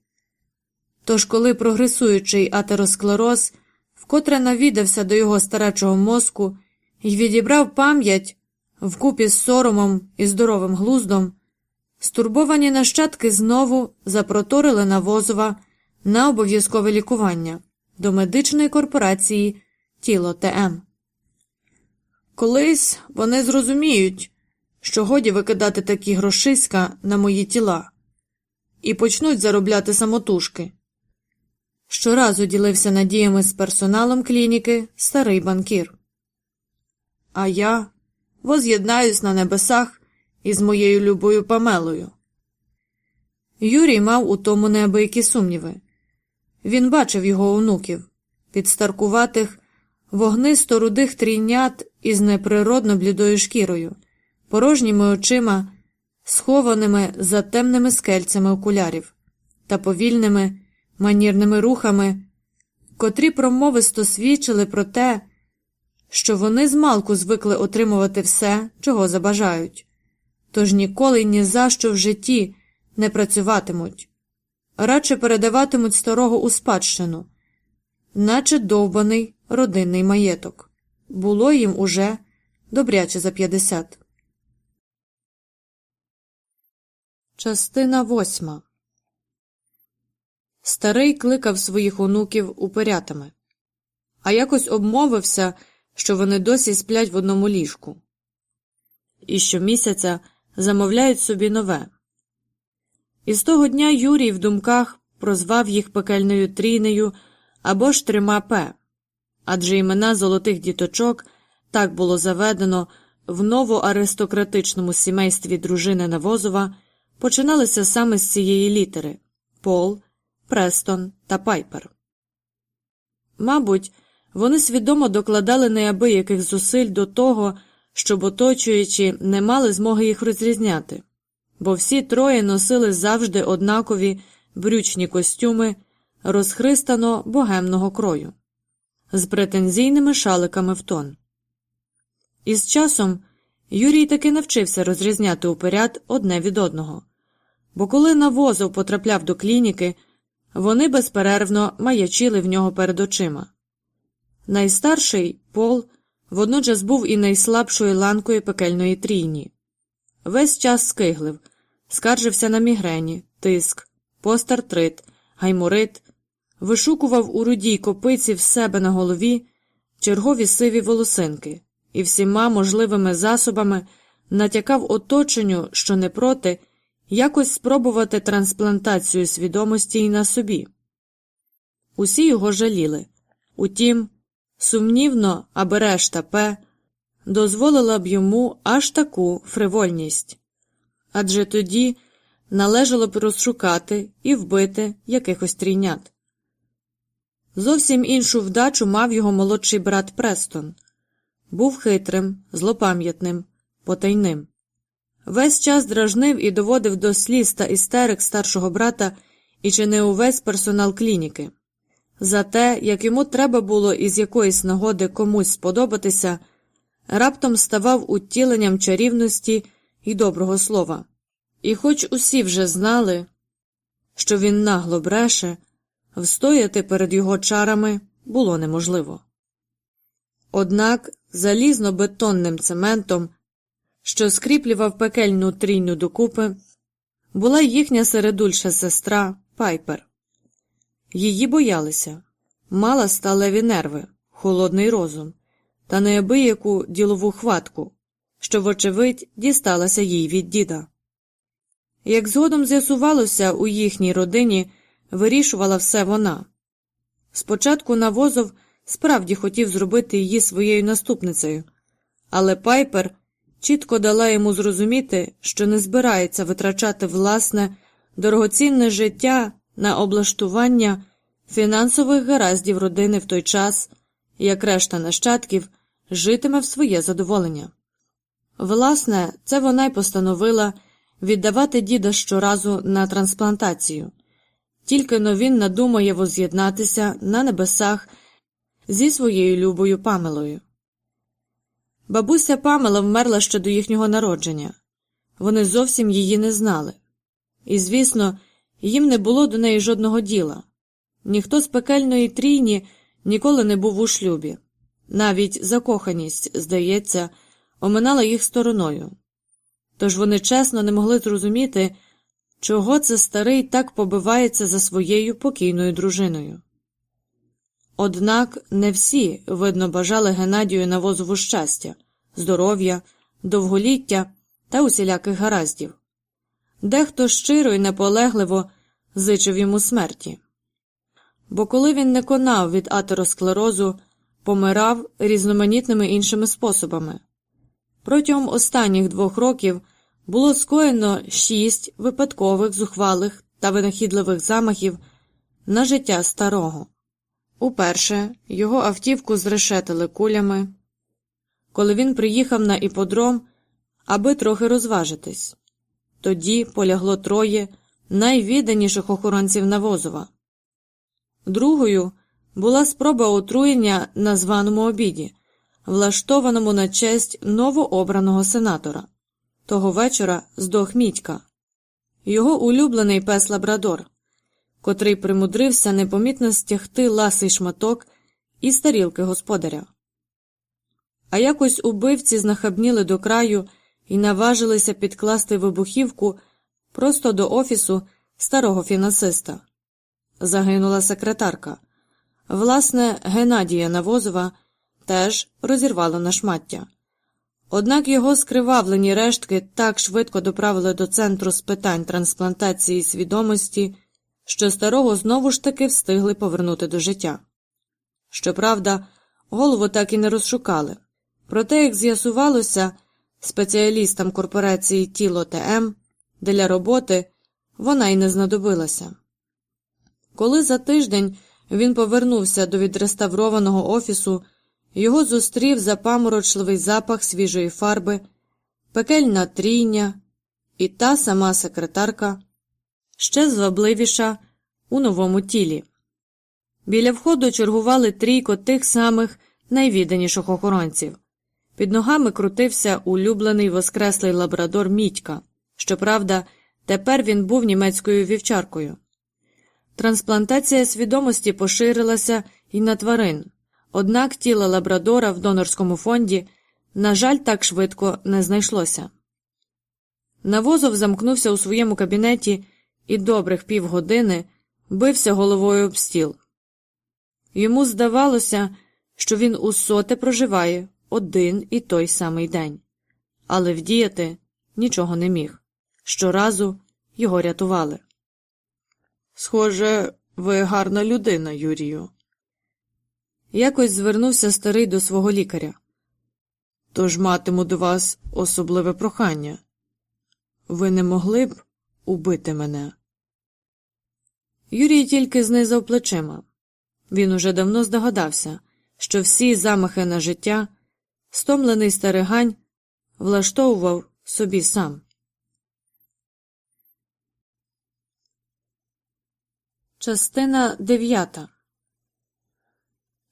Speaker 1: Тож, коли прогресуючий атеросклероз вкотре навідався до його старечого мозку і відібрав пам'ять вкупі з соромом і здоровим глуздом, стурбовані нащадки знову запроторили Навозова на обов'язкове лікування до медичної корпорації Тіло ТМ. Колись вони зрозуміють, що годі викидати такі грошиська на мої тіла, і почнуть заробляти самотужки. Щоразу ділився надіями з персоналом клініки старий банкір. А я воз'єднаюсь на небесах із моєю любою Памелою. Юрій мав у тому неабиякі сумніви. Він бачив його онуків, підстаркуватих, вогнисто рудих трійнят із неприродно блідою шкірою, порожніми очима, схованими за темними скельцями окулярів та повільними манірними рухами, котрі промовисто свідчили про те, що вони змалку звикли отримувати все, чого забажають, тож ніколи ні за що в житті не працюватимуть, радше передаватимуть старого у спадщину, наче довбаний родинний маєток. Було їм уже добряче за п'ятдесят. Частина восьма Старий кликав своїх онуків упирятами, а якось обмовився, що вони досі сплять в одному ліжку, і щомісяця замовляють собі нове. І з того дня Юрій в думках прозвав їх пекельною трійнею або ж трьома П, адже імена золотих діточок так було заведено в новоаристократичному сімействі дружини Навозова, починалися саме з цієї літери Пол. Престон та Пайпер. Мабуть, вони свідомо докладали неабияких зусиль до того, щоб оточуючи не мали змоги їх розрізняти, бо всі троє носили завжди однакові брючні костюми розхристано богемного крою, з претензійними шаликами в тон. І з часом Юрій таки навчився розрізняти уперяд одне від одного, бо коли навозов потрапляв до клініки. Вони безперервно маячили в нього перед очима. Найстарший Пол водночас був і найслабшою ланкою пекельної трійні. Весь час скиглив, скаржився на мігрені, тиск, постартрит, гайморит, вишукував у рудій копиці в себе на голові чергові сиві волосинки і всіма можливими засобами натякав оточенню, що не проти якось спробувати трансплантацію свідомості й на собі. Усі його жаліли. Утім, сумнівно, аби решта П дозволила б йому аж таку фривольність адже тоді належало б розшукати і вбити якихось трійнят. Зовсім іншу вдачу мав його молодший брат Престон був хитрим, злопам'ятним, потайним. Весь час дражнив і доводив до сліз та істерик старшого брата і чи не увесь персонал клініки. За те, як йому треба було із якоїсь нагоди комусь сподобатися, раптом ставав утіленням чарівності і доброго слова. І хоч усі вже знали, що він нагло бреше, встояти перед його чарами було неможливо. Однак залізно бетонним цементом що скріплював пекельну трійню докупи, була їхня середульша сестра Пайпер. Її боялися, мала сталеві нерви, холодний розум та неабияку ділову хватку, що, вочевидь, дісталася їй від діда. Як згодом з'ясувалося, у їхній родині вирішувала все вона. Спочатку Навозов справді хотів зробити її своєю наступницею, але Пайпер чітко дала йому зрозуміти, що не збирається витрачати власне дорогоцінне життя на облаштування фінансових гараздів родини в той час, як решта нащадків житиме в своє задоволення. Власне, це вона й постановила віддавати діда щоразу на трансплантацію, тільки но він надумає воз'єднатися на небесах зі своєю любою Памелою. Бабуся Памела вмерла ще до їхнього народження. Вони зовсім її не знали. І, звісно, їм не було до неї жодного діла. Ніхто з пекельної трійні ніколи не був у шлюбі. Навіть закоханість, здається, оминала їх стороною. Тож вони чесно не могли зрозуміти, чого це старий так побивається за своєю покійною дружиною. Однак не всі, видно, бажали Геннадію Навозову щастя, здоров'я, довголіття та усіляких гараздів. Дехто щиро і наполегливо зичив йому смерті. Бо коли він не конав від атеросклерозу, помирав різноманітними іншими способами. Протягом останніх двох років було скоєно шість випадкових, зухвалих та винахідливих замахів на життя старого. Уперше його автівку зрешетили кулями, коли він приїхав на іподром, аби трохи розважитись. Тоді полягло троє найвідданіших охоронців Навозова. Другою була спроба отруєння на званому обіді, влаштованому на честь новообраного сенатора. Того вечора здох Мітька, його улюблений пес Лабрадор, котрий примудрився непомітно стягти ласий шматок із тарілки господаря. А якось убивці знахабніли до краю і наважилися підкласти вибухівку просто до офісу старого фінансиста. Загинула секретарка. Власне, Геннадія Навозова теж розірвало на шмаття. Однак його скривавлені рештки так швидко доправили до центру з питань трансплантації свідомості, що старого знову ж таки встигли повернути до життя. Щоправда, голову так і не розшукали. Проте, як з'ясувалося, спеціалістам корпорації Тіло ТМ для роботи вона й не знадобилася. Коли за тиждень він повернувся до відреставрованого офісу, його зустрів запаморочливий запах свіжої фарби, пекельна трійня і та сама секретарка, ще звабливіша у новому тілі. Біля входу чергували трійко тих самих найвідданіших охоронців. Під ногами крутився улюблений воскреслий лабрадор Мітька. Щоправда, тепер він був німецькою вівчаркою. Трансплантація свідомості поширилася і на тварин, однак тіла лабрадора в донорському фонді, на жаль, так швидко не знайшлося. Навозов замкнувся у своєму кабінеті і добрих півгодини бився головою об стіл. Йому здавалося, що він у соте проживає один і той самий день, але вдіяти нічого не міг. Щоразу його рятували. Схоже, ви гарна людина, Юрію. Якось звернувся старий до свого лікаря. Тож матиму до вас особливе прохання. Ви не могли б убити мене? Юрій тільки знизав плечима. Він уже давно здогадався, що всі замахи на життя стомлений старигань влаштовував собі сам. Частина дев'ята.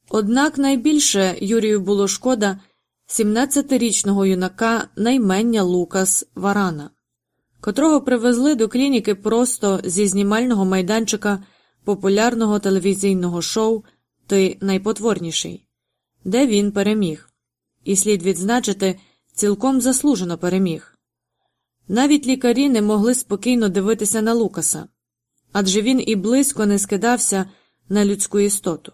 Speaker 1: Однак найбільше Юрію було шкода 17-річного юнака наймення Лукас Варана, котрого привезли до клініки просто зі знімального майданчика популярного телевізійного шоу Ти найпотворніший, де він переміг, і слід відзначити, цілком заслужено переміг. Навіть лікарі не могли спокійно дивитися на Лукаса адже він і близько не скидався на людську істоту.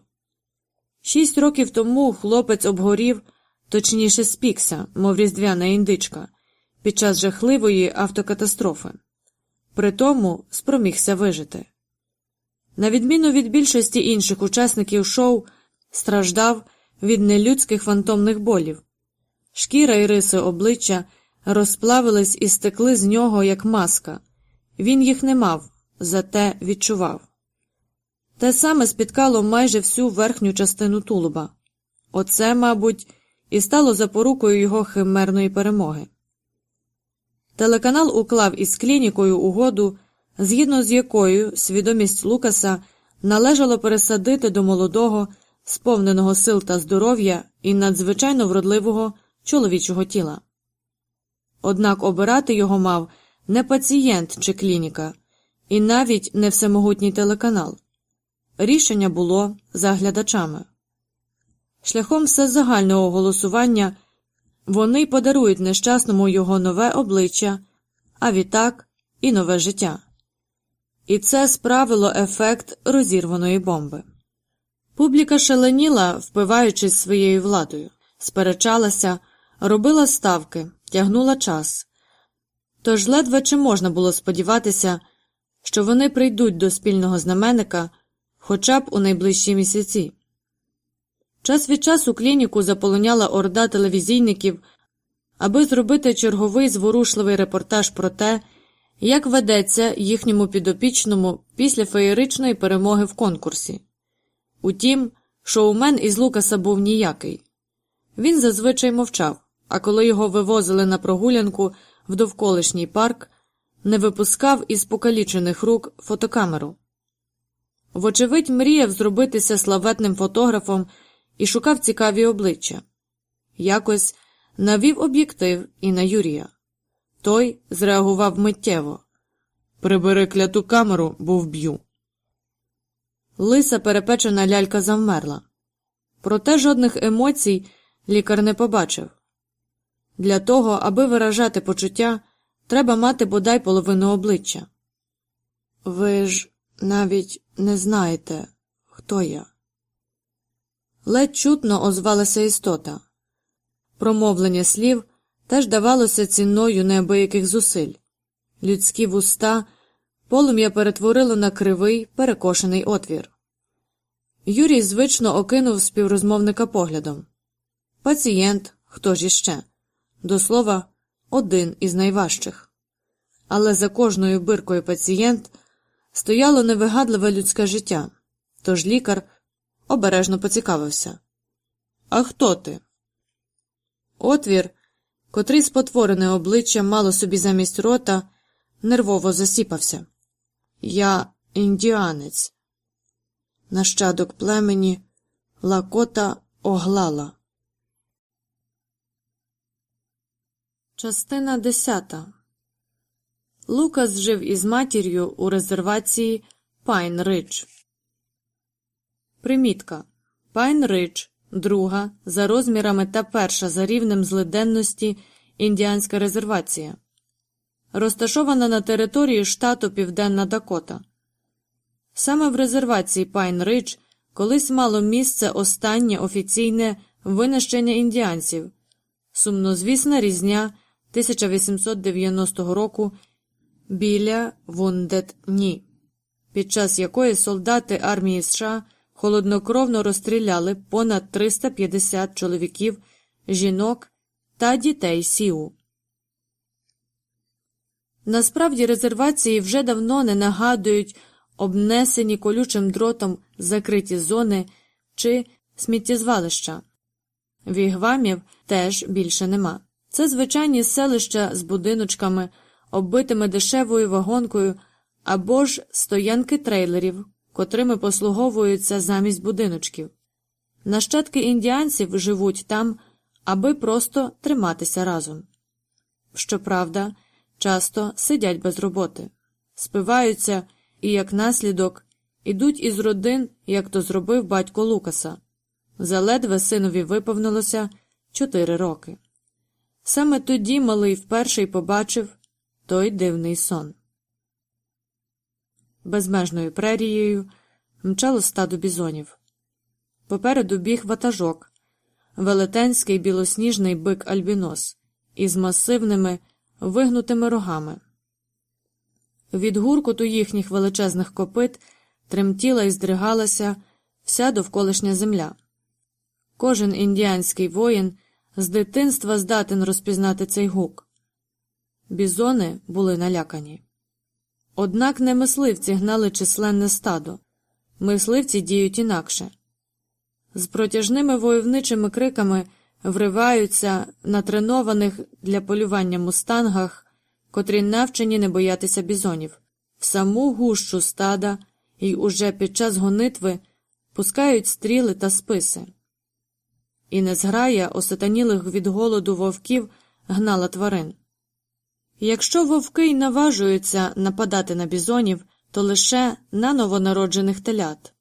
Speaker 1: Шість років тому хлопець обгорів, точніше спікся, мов різдвяна індичка, під час жахливої автокатастрофи. Притому спромігся вижити. На відміну від більшості інших учасників шоу, страждав від нелюдських фантомних болів. Шкіра і риси обличчя розплавились і стекли з нього, як маска. Він їх не мав, зате відчував. Те саме спіткало майже всю верхню частину тулуба. Оце, мабуть, і стало запорукою його химерної перемоги. Телеканал уклав із клінікою угоду, згідно з якою свідомість Лукаса належало пересадити до молодого, сповненого сил та здоров'я і надзвичайно вродливого чоловічого тіла. Однак обирати його мав не пацієнт чи клініка, і навіть не всемогутній телеканал. Рішення було за глядачами. Шляхом всезагального голосування вони подарують нещасному його нове обличчя, а відтак і нове життя. І це справило ефект розірваної бомби. Публіка шаленіла, впиваючись своєю владою, сперечалася, робила ставки, тягнула час. Тож ледве чи можна було сподіватися, що вони прийдуть до спільного знаменника хоча б у найближчі місяці. Час від часу клініку заполоняла орда телевізійників, аби зробити черговий зворушливий репортаж про те, як ведеться їхньому підопічному після феєричної перемоги в конкурсі. Утім, шоумен із Лукаса був ніякий. Він зазвичай мовчав, а коли його вивозили на прогулянку в довколишній парк, не випускав із покалічених рук фотокамеру. Вочевидь, мріяв зробитися славетним фотографом і шукав цікаві обличчя. Якось навів об'єктив і на Юрія. Той зреагував миттєво. Прибери кляту камеру, бо вб'ю. Лиса перепечена лялька завмерла. Проте жодних емоцій лікар не побачив. Для того, аби виражати почуття, треба мати бодай половину обличчя. Ви ж навіть не знаєте, хто я. Ледь чутно озвалася істота. Промовлення слів теж давалося цінною неабияких зусиль. Людські вуста полум'я перетворило на кривий, перекошений отвір. Юрій звично окинув співрозмовника поглядом. Пацієнт, хто ж іще? До слова, один із найважчих. Але за кожною биркою пацієнт стояло невигадливе людське життя, тож лікар обережно поцікавився. А хто ти? Отвір, котрий спотворене обличчя мало собі замість рота, нервово засіпався. Я індіанець. Нащадок племені Лакота оглала. Частина десята. Лукас жив із матір'ю у резервації Пайн Ридж. Примітка. Пайн Ридж друга за розмірами та перша за рівнем злиденності індіанська резервація, розташована на території штату Південна Дакота. Саме в резервації Пайн Ридж колись мало місце останнє офіційне винищення індіанців, сумнозвісна різня 1890 року біля Вундет-Ні, під час якої солдати армії США холоднокровно розстріляли понад 350 чоловіків, жінок та дітей Сіу. Насправді резервації вже давно не нагадують обнесені колючим дротом закриті зони чи сміттєзвалища. Вігвамів теж більше нема. Це звичайні селища з будиночками, оббитими дешевою вагонкою або ж стоянки трейлерів, котрими послуговуються замість будиночків. Нащадки індіанців живуть там, аби просто триматися разом. Щоправда, часто сидять без роботи, спиваються і, як наслідок, ідуть із родин, як то зробив батько Лукаса. Заледве синові виповнилося чотири роки. Саме тоді малий вперше й побачив той дивний сон. Безмежною прерією мчало стадо бізонів. Попереду біг ватажок, велетенський білосніжний бик альбінос із масивними вигнутими рогами. Від гуркоту їхніх величезних копит тремтіла і здригалася вся довколишня земля. Кожен індіанський воїн з дитинства здатен розпізнати цей гук. Бізони були налякані. Однак не мисливці гнали численне стадо, мисливці діють інакше. З протяжними войовничими криками вриваються на тренованих для полювання мустангах котрі навчені не боятися бізонів, в саму гущу стада і уже під час гонитви пускають стріли та списи. І незграя осатанілих від голоду вовків гнала тварин. Якщо вовки й наважуються нападати на бізонів, то лише на новонароджених телят.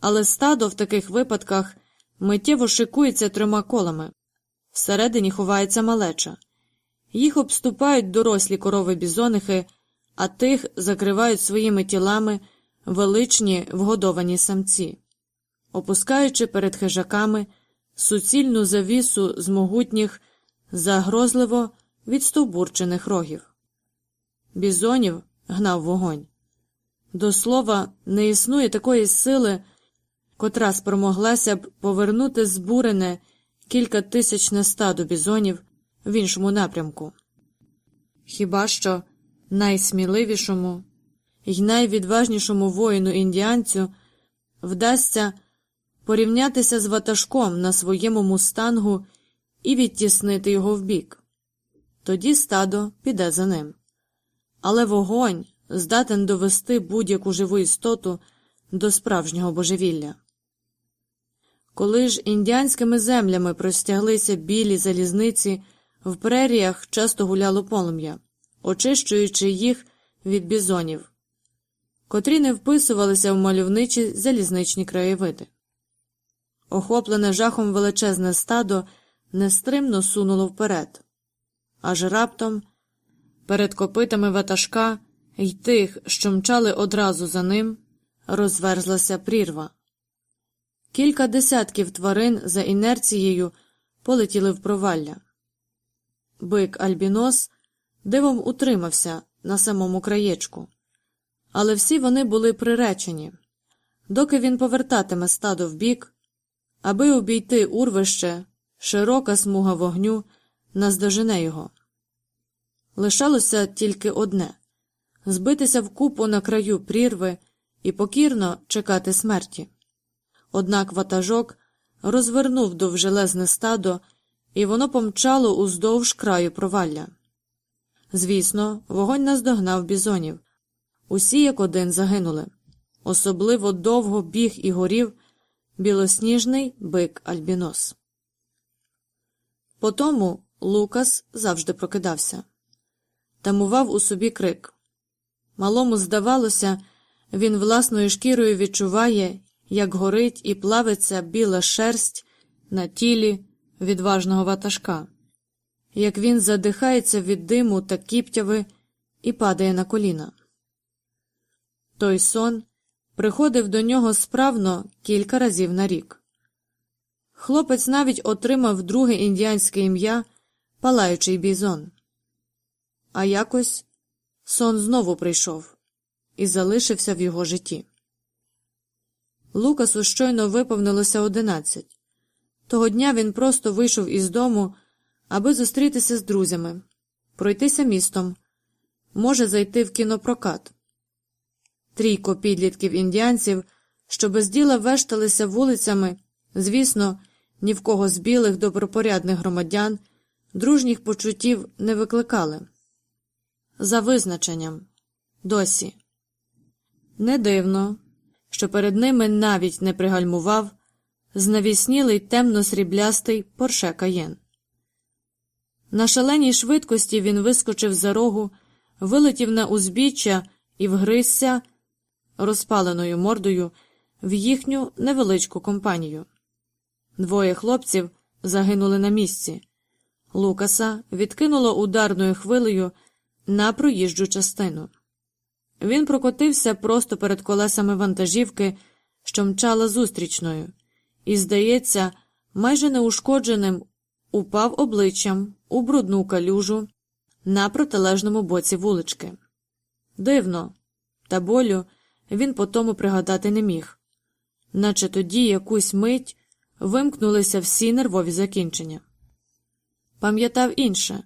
Speaker 1: Але стадо в таких випадках миттєво шикується трьома колами всередині ховається малеча, їх обступають дорослі корови бізонихи, а тих закривають своїми тілами величні вгодовані самці, опускаючи перед хижаками суцільну завісу з могутніх, загрозливо відстовбурчених рогів. Бізонів гнав вогонь. До слова, не існує такої сили, котра спромоглася б повернути збурене кількатисячне стадо бізонів в іншому напрямку. Хіба що найсміливішому і найвідважнішому воїну індіанцю вдасться порівнятися з ватажком на своєму мустангу і відтіснити його вбік. Тоді стадо піде за ним. Але вогонь здатен довести будь-яку живу істоту до справжнього божевілля. Коли ж індіанськими землями простяглися білі залізниці, в преріях часто гуляло полум'я, очищуючи їх від бізонів, котрі не вписувалися в мальовничі залізничні краєвиди. Охоплене жахом величезне стадо нестримно сунуло вперед, аж раптом перед копитами ватажка й тих, що мчали одразу за ним, розверзлася прірва. Кілька десятків тварин за інерцією полетіли в провалля. Бик Альбінос дивом утримався на самому краєчку, але всі вони були приречені, доки він повертатиме стадо вбік, аби обійти урвище, широка смуга вогню наздожене його. Лишалося тільки одне збитися в купу на краю прірви і покірно чекати смерті. Однак ватажок розвернув довжелезне стадо, і воно помчало уздовж краю провалля. Звісно, вогонь наздогнав бізонів. Усі як один загинули. Особливо довго біг і горів білосніжний бик Альбінос. Потому Лукас завжди прокидався, тамував у собі крик. Малому здавалося, він власною шкірою відчуває, як горить і плавиться біла шерсть на тілі відважного ватажка, як він задихається від диму та кіптяви і падає на коліна. Той сон приходив до нього справно кілька разів на рік. Хлопець навіть отримав друге індіанське ім'я Палаючий бізон. А якось сон знову прийшов і залишився в його житті. Лукасу щойно виповнилося одинадцять. Того дня він просто вийшов із дому, аби зустрітися з друзями, пройтися містом, може зайти в кінопрокат. Трійко підлітків індіанців, що без діла вешталися вулицями, звісно, ні в кого з білих добропорядних громадян дружніх почуттів не викликали. За визначенням досі. Не дивно, що перед ними навіть не пригальмував знавіснілий темно сріблястий порше каєн. На шаленій швидкості він вискочив за рогу, вилетів на узбіччя і вгризся розпаленою мордою в їхню невеличку компанію. Двоє хлопців загинули на місці. Лукаса відкинуло ударною хвилею на проїжджу частину. Він прокотився просто перед колесами вантажівки, що мчала зустрічною, і, здається, майже неушкодженим упав обличчям у брудну калюжу на протилежному боці вулички. Дивно, та болю він потому пригадати не міг, наче тоді якусь мить вимкнулися всі нервові закінчення. Пам'ятав інше.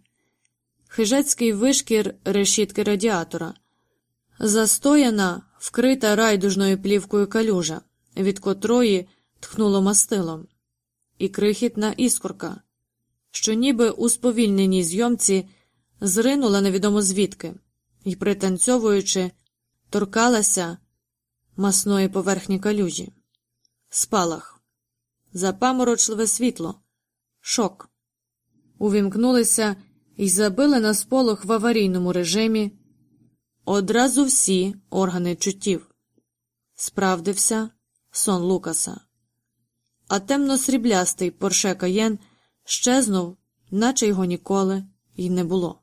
Speaker 1: Хижацький вишкір решітки радіатора. Застояна, вкрита райдужною плівкою калюжа, від котрої тхнуло мастилом, і крихітна іскорка, що ніби у сповільненій зйомці зринула невідомо звідки і, пританцьовуючи, торкалася масної поверхні калюжі. Спалах, запаморочливе світло, шок. Увімкнулися і забили на сполох в аварійному режимі одразу всі органи чуттів. Справдився сон Лукаса. А темно-сріблястий Порше Каєн щезнув, наче його ніколи й не було.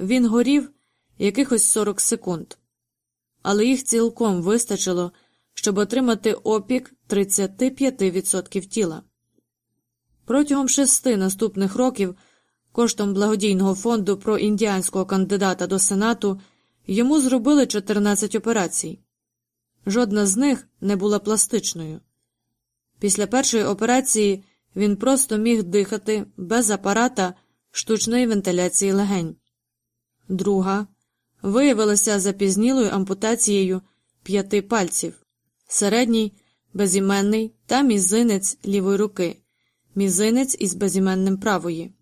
Speaker 1: Він горів якихось 40 секунд, але їх цілком вистачило, щоб отримати опік 35% тіла. Протягом шести наступних років коштом благодійного фонду про індіанського кандидата до Сенату йому зробили 14 операцій. Жодна з них не була пластичною. Після першої операції він просто міг дихати без апарата штучної вентиляції легень. Друга виявилася запізнілою ампутацією п'яти пальців, середній, безіменний та мізинець лівої руки, мізинець із безіменним правої.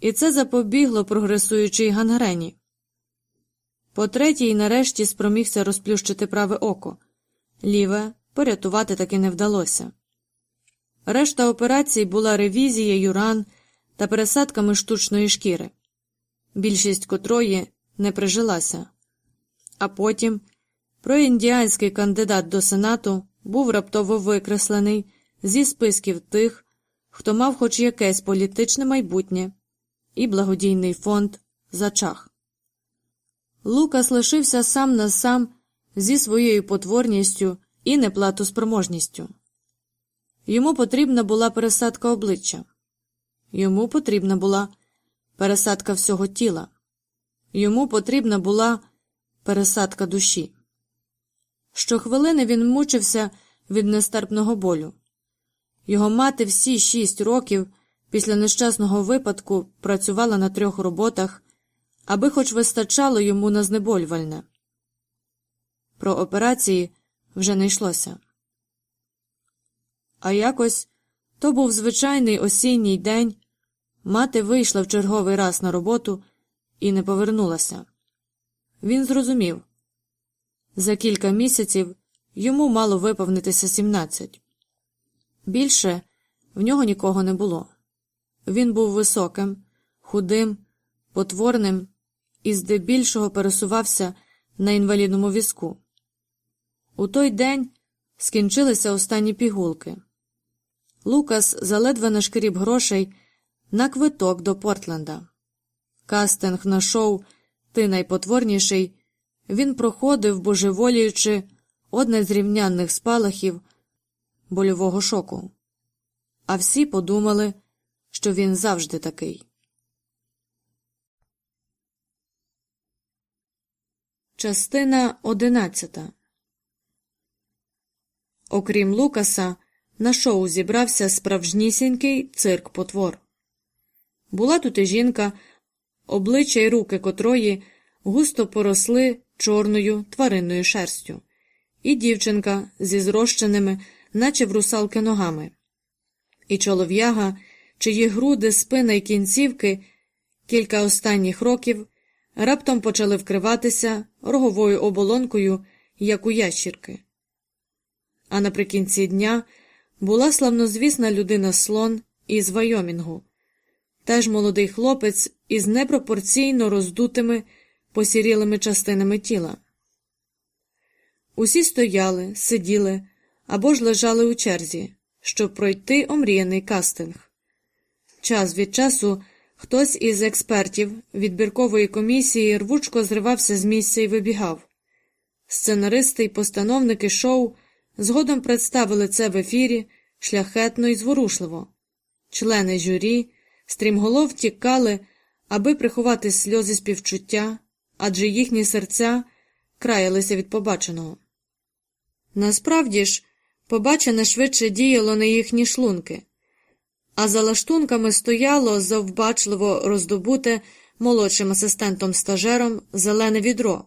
Speaker 1: І це запобігло прогресуючій гангрені. По третій, нарешті, спромігся розплющити праве око, ліве порятувати таки не вдалося. Решта операцій була ревізією ран та пересадками штучної шкіри, більшість котрої не прижилася. А потім проіндіанський кандидат до Сенату був раптово викреслений зі списків тих, хто мав хоч якесь політичне майбутнє і благодійний фонд зачах. Лукас лишився сам на сам зі своєю потворністю і неплатоспроможністю. Йому потрібна була пересадка обличчя, йому потрібна була пересадка всього тіла, йому потрібна була пересадка душі. Щохвилини він мучився від нестерпного болю. Його мати всі шість років після нещасного випадку працювала на трьох роботах, аби хоч вистачало йому на знеболювальне. Про операції вже не йшлося. А якось то був звичайний осінній день. Мати вийшла в черговий раз на роботу і не повернулася. Він зрозумів за кілька місяців йому мало виповнитися 17. Більше в нього нікого не було. Він був високим, худим, потворним і здебільшого пересувався на інвалідному візку. У той день скінчилися останні пігулки. Лукас заледве нашкріб грошей на квиток до Портленда. Кастинг на шоу Ти найпотворніший він проходив, божеволіючи одне з рівнянних спалахів больового шоку. А всі подумали, що він завжди такий. Частина одинадцята Окрім Лукаса, на шоу зібрався справжнісінький цирк потвор. Була тут і жінка, обличчя й руки котрої густо поросли чорною тваринною шерстю, і дівчинка зі зрощеними, наче в русалки ногами, і чолов'яга, чиї груди, спина й кінцівки кілька останніх років раптом почали вкриватися роговою оболонкою, як у ящірки. А наприкінці дня була славнозвісна людина слон із Вайомінгу, теж молодий хлопець із непропорційно роздутими, посірілими частинами тіла. Усі стояли, сиділи або ж лежали у черзі, щоб пройти омріяний кастинг. Час від часу хтось із експертів відбіркової комісії рвучко зривався з місця і вибігав. Сценаристи й постановники шоу згодом представили це в ефірі шляхетно і зворушливо. Члени журі стрімголов тікали, аби приховати сльози співчуття, адже їхні серця краялися від побаченого. Насправді ж, побачене швидше діяло на їхні шлунки, а за лаштунками стояло завбачливо роздобуте молодшим асистентом стажером зелене відро,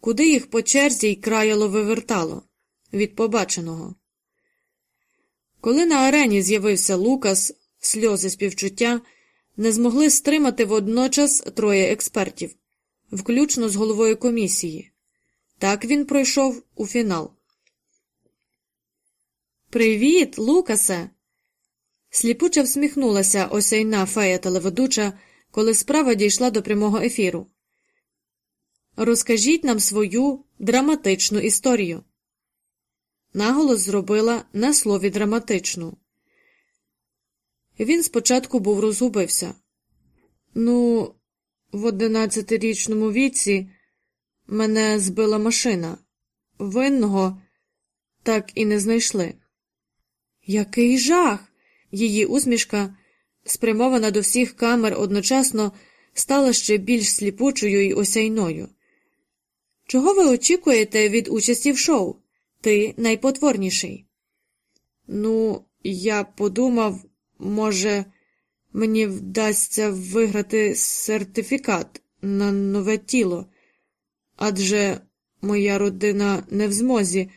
Speaker 1: куди їх по черзі й краяло вивертало від побаченого. Коли на арені з'явився Лукас, сльози співчуття не змогли стримати водночас троє експертів, включно з головою комісії. Так він пройшов у фінал. Привіт, Лукасе. Сліпуче всміхнулася осяйна фея телеведуча, коли справа дійшла до прямого ефіру. Розкажіть нам свою драматичну історію. Наголос зробила на слові драматичну. Він спочатку був розгубився. Ну, в одинадцятирічному віці мене збила машина. Винного так і не знайшли. Який жах! Її усмішка, спрямована до всіх камер одночасно, стала ще більш сліпучою і осяйною. Чого ви очікуєте від участі в шоу? Ти найпотворніший. Ну, я подумав, може, мені вдасться виграти сертифікат на нове тіло, адже моя родина не в змозі.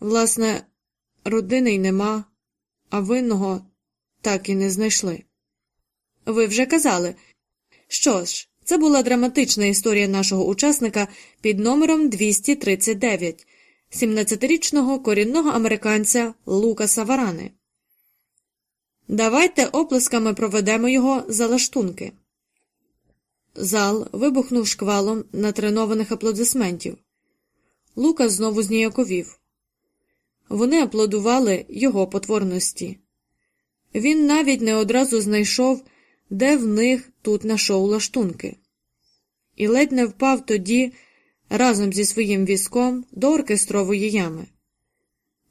Speaker 1: Власне, родини й нема, а винного так і не знайшли. Ви вже казали. Що ж, це була драматична історія нашого учасника під номером 239, 17-річного корінного американця Лукаса Варани. Давайте оплесками проведемо його за лаштунки. Зал вибухнув шквалом натренованих аплодисментів. Лукас знову зніяковів. Вони аплодували його потворності. Він навіть не одразу знайшов, де в них тут на шоу лаштунки, і ледь не впав тоді разом зі своїм візком до оркестрової ями.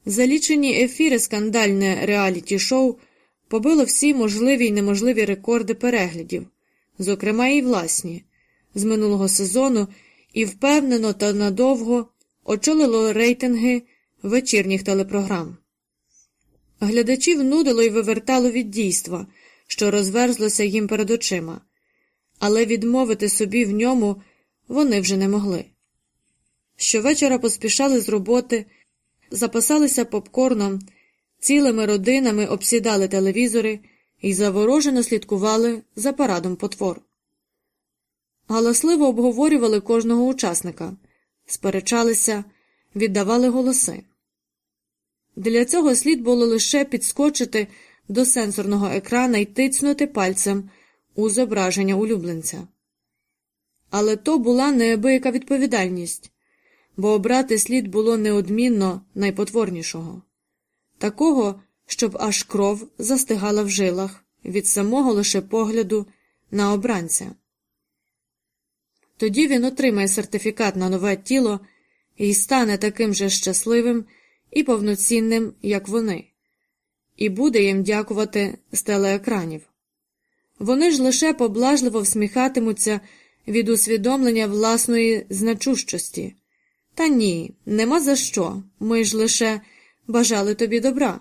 Speaker 1: Залічені ефіри скандальне реаліті шоу побило всі можливі й неможливі рекорди переглядів, зокрема і власні, з минулого сезону і впевнено та надовго очолило рейтинги вечірніх телепрограм. Глядачів нудило й вивертало від дійства, що розверзлося їм перед очима, але відмовити собі в ньому вони вже не могли. Щовечора поспішали з роботи, запасалися попкорном, цілими родинами обсідали телевізори і заворожено слідкували за парадом потвор. Галасливо обговорювали кожного учасника, сперечалися, віддавали голоси. Для цього слід було лише підскочити до сенсорного екрана і тицнути пальцем у зображення улюбленця. Але то була неабияка відповідальність, бо обрати слід було неодмінно найпотворнішого такого, щоб аж кров застигала в жилах від самого лише погляду на обранця. Тоді він отримає сертифікат на нове тіло і стане таким же щасливим і повноцінним, як вони, і буде їм дякувати з телеекранів. Вони ж лише поблажливо всміхатимуться від усвідомлення власної значущості. Та ні, нема за що, ми ж лише бажали тобі добра.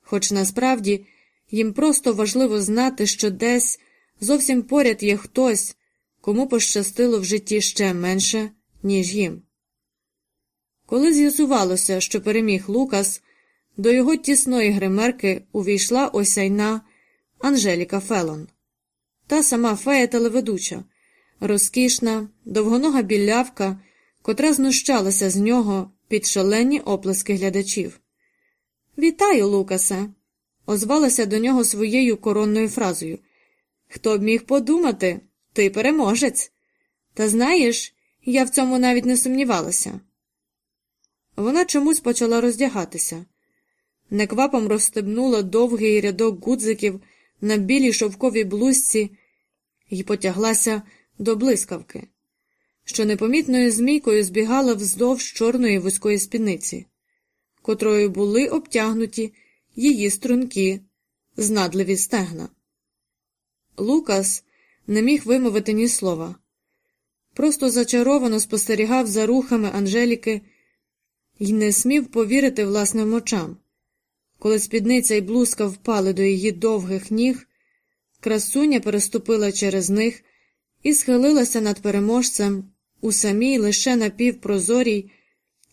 Speaker 1: Хоч насправді їм просто важливо знати, що десь зовсім поряд є хтось, кому пощастило в житті ще менше, ніж їм. Коли з'ясувалося, що переміг Лукас, до його тісної гримерки увійшла осяйна Анжеліка Фелон, та сама фея телеведуча, розкішна, довгонога білявка, котра знущалася з нього під шалені оплески глядачів. Вітаю, Лукасе! озвалася до нього своєю коронною фразою. Хто б міг подумати, ти переможець. Та знаєш, я в цьому навіть не сумнівалася. Вона чомусь почала роздягатися. Неквапом розстебнула довгий рядок гудзиків на білій шовковій блузці і потяглася до блискавки, що непомітною змійкою збігала вздовж чорної вузької спідниці, котрою були обтягнуті її струнки, знадливі стегна. Лукас не міг вимовити ні слова, просто зачаровано спостерігав за рухами Анжеліки і не смів повірити власним очам. Коли спідниця й блузка впали до її довгих ніг, красуня переступила через них і схилилася над переможцем у самій лише напівпрозорій,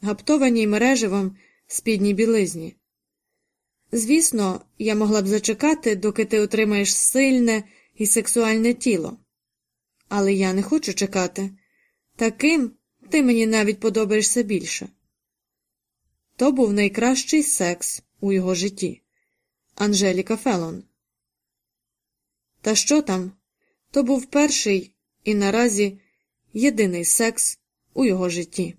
Speaker 1: гаптованій мереживом спідній білизні. Звісно, я могла б зачекати, доки ти отримаєш сильне і сексуальне тіло. Але я не хочу чекати. Таким ти мені навіть подобаєшся більше. То був найкращий секс у його житті Анжеліка Фелон. Та що там? То був перший і наразі єдиний секс у його житті.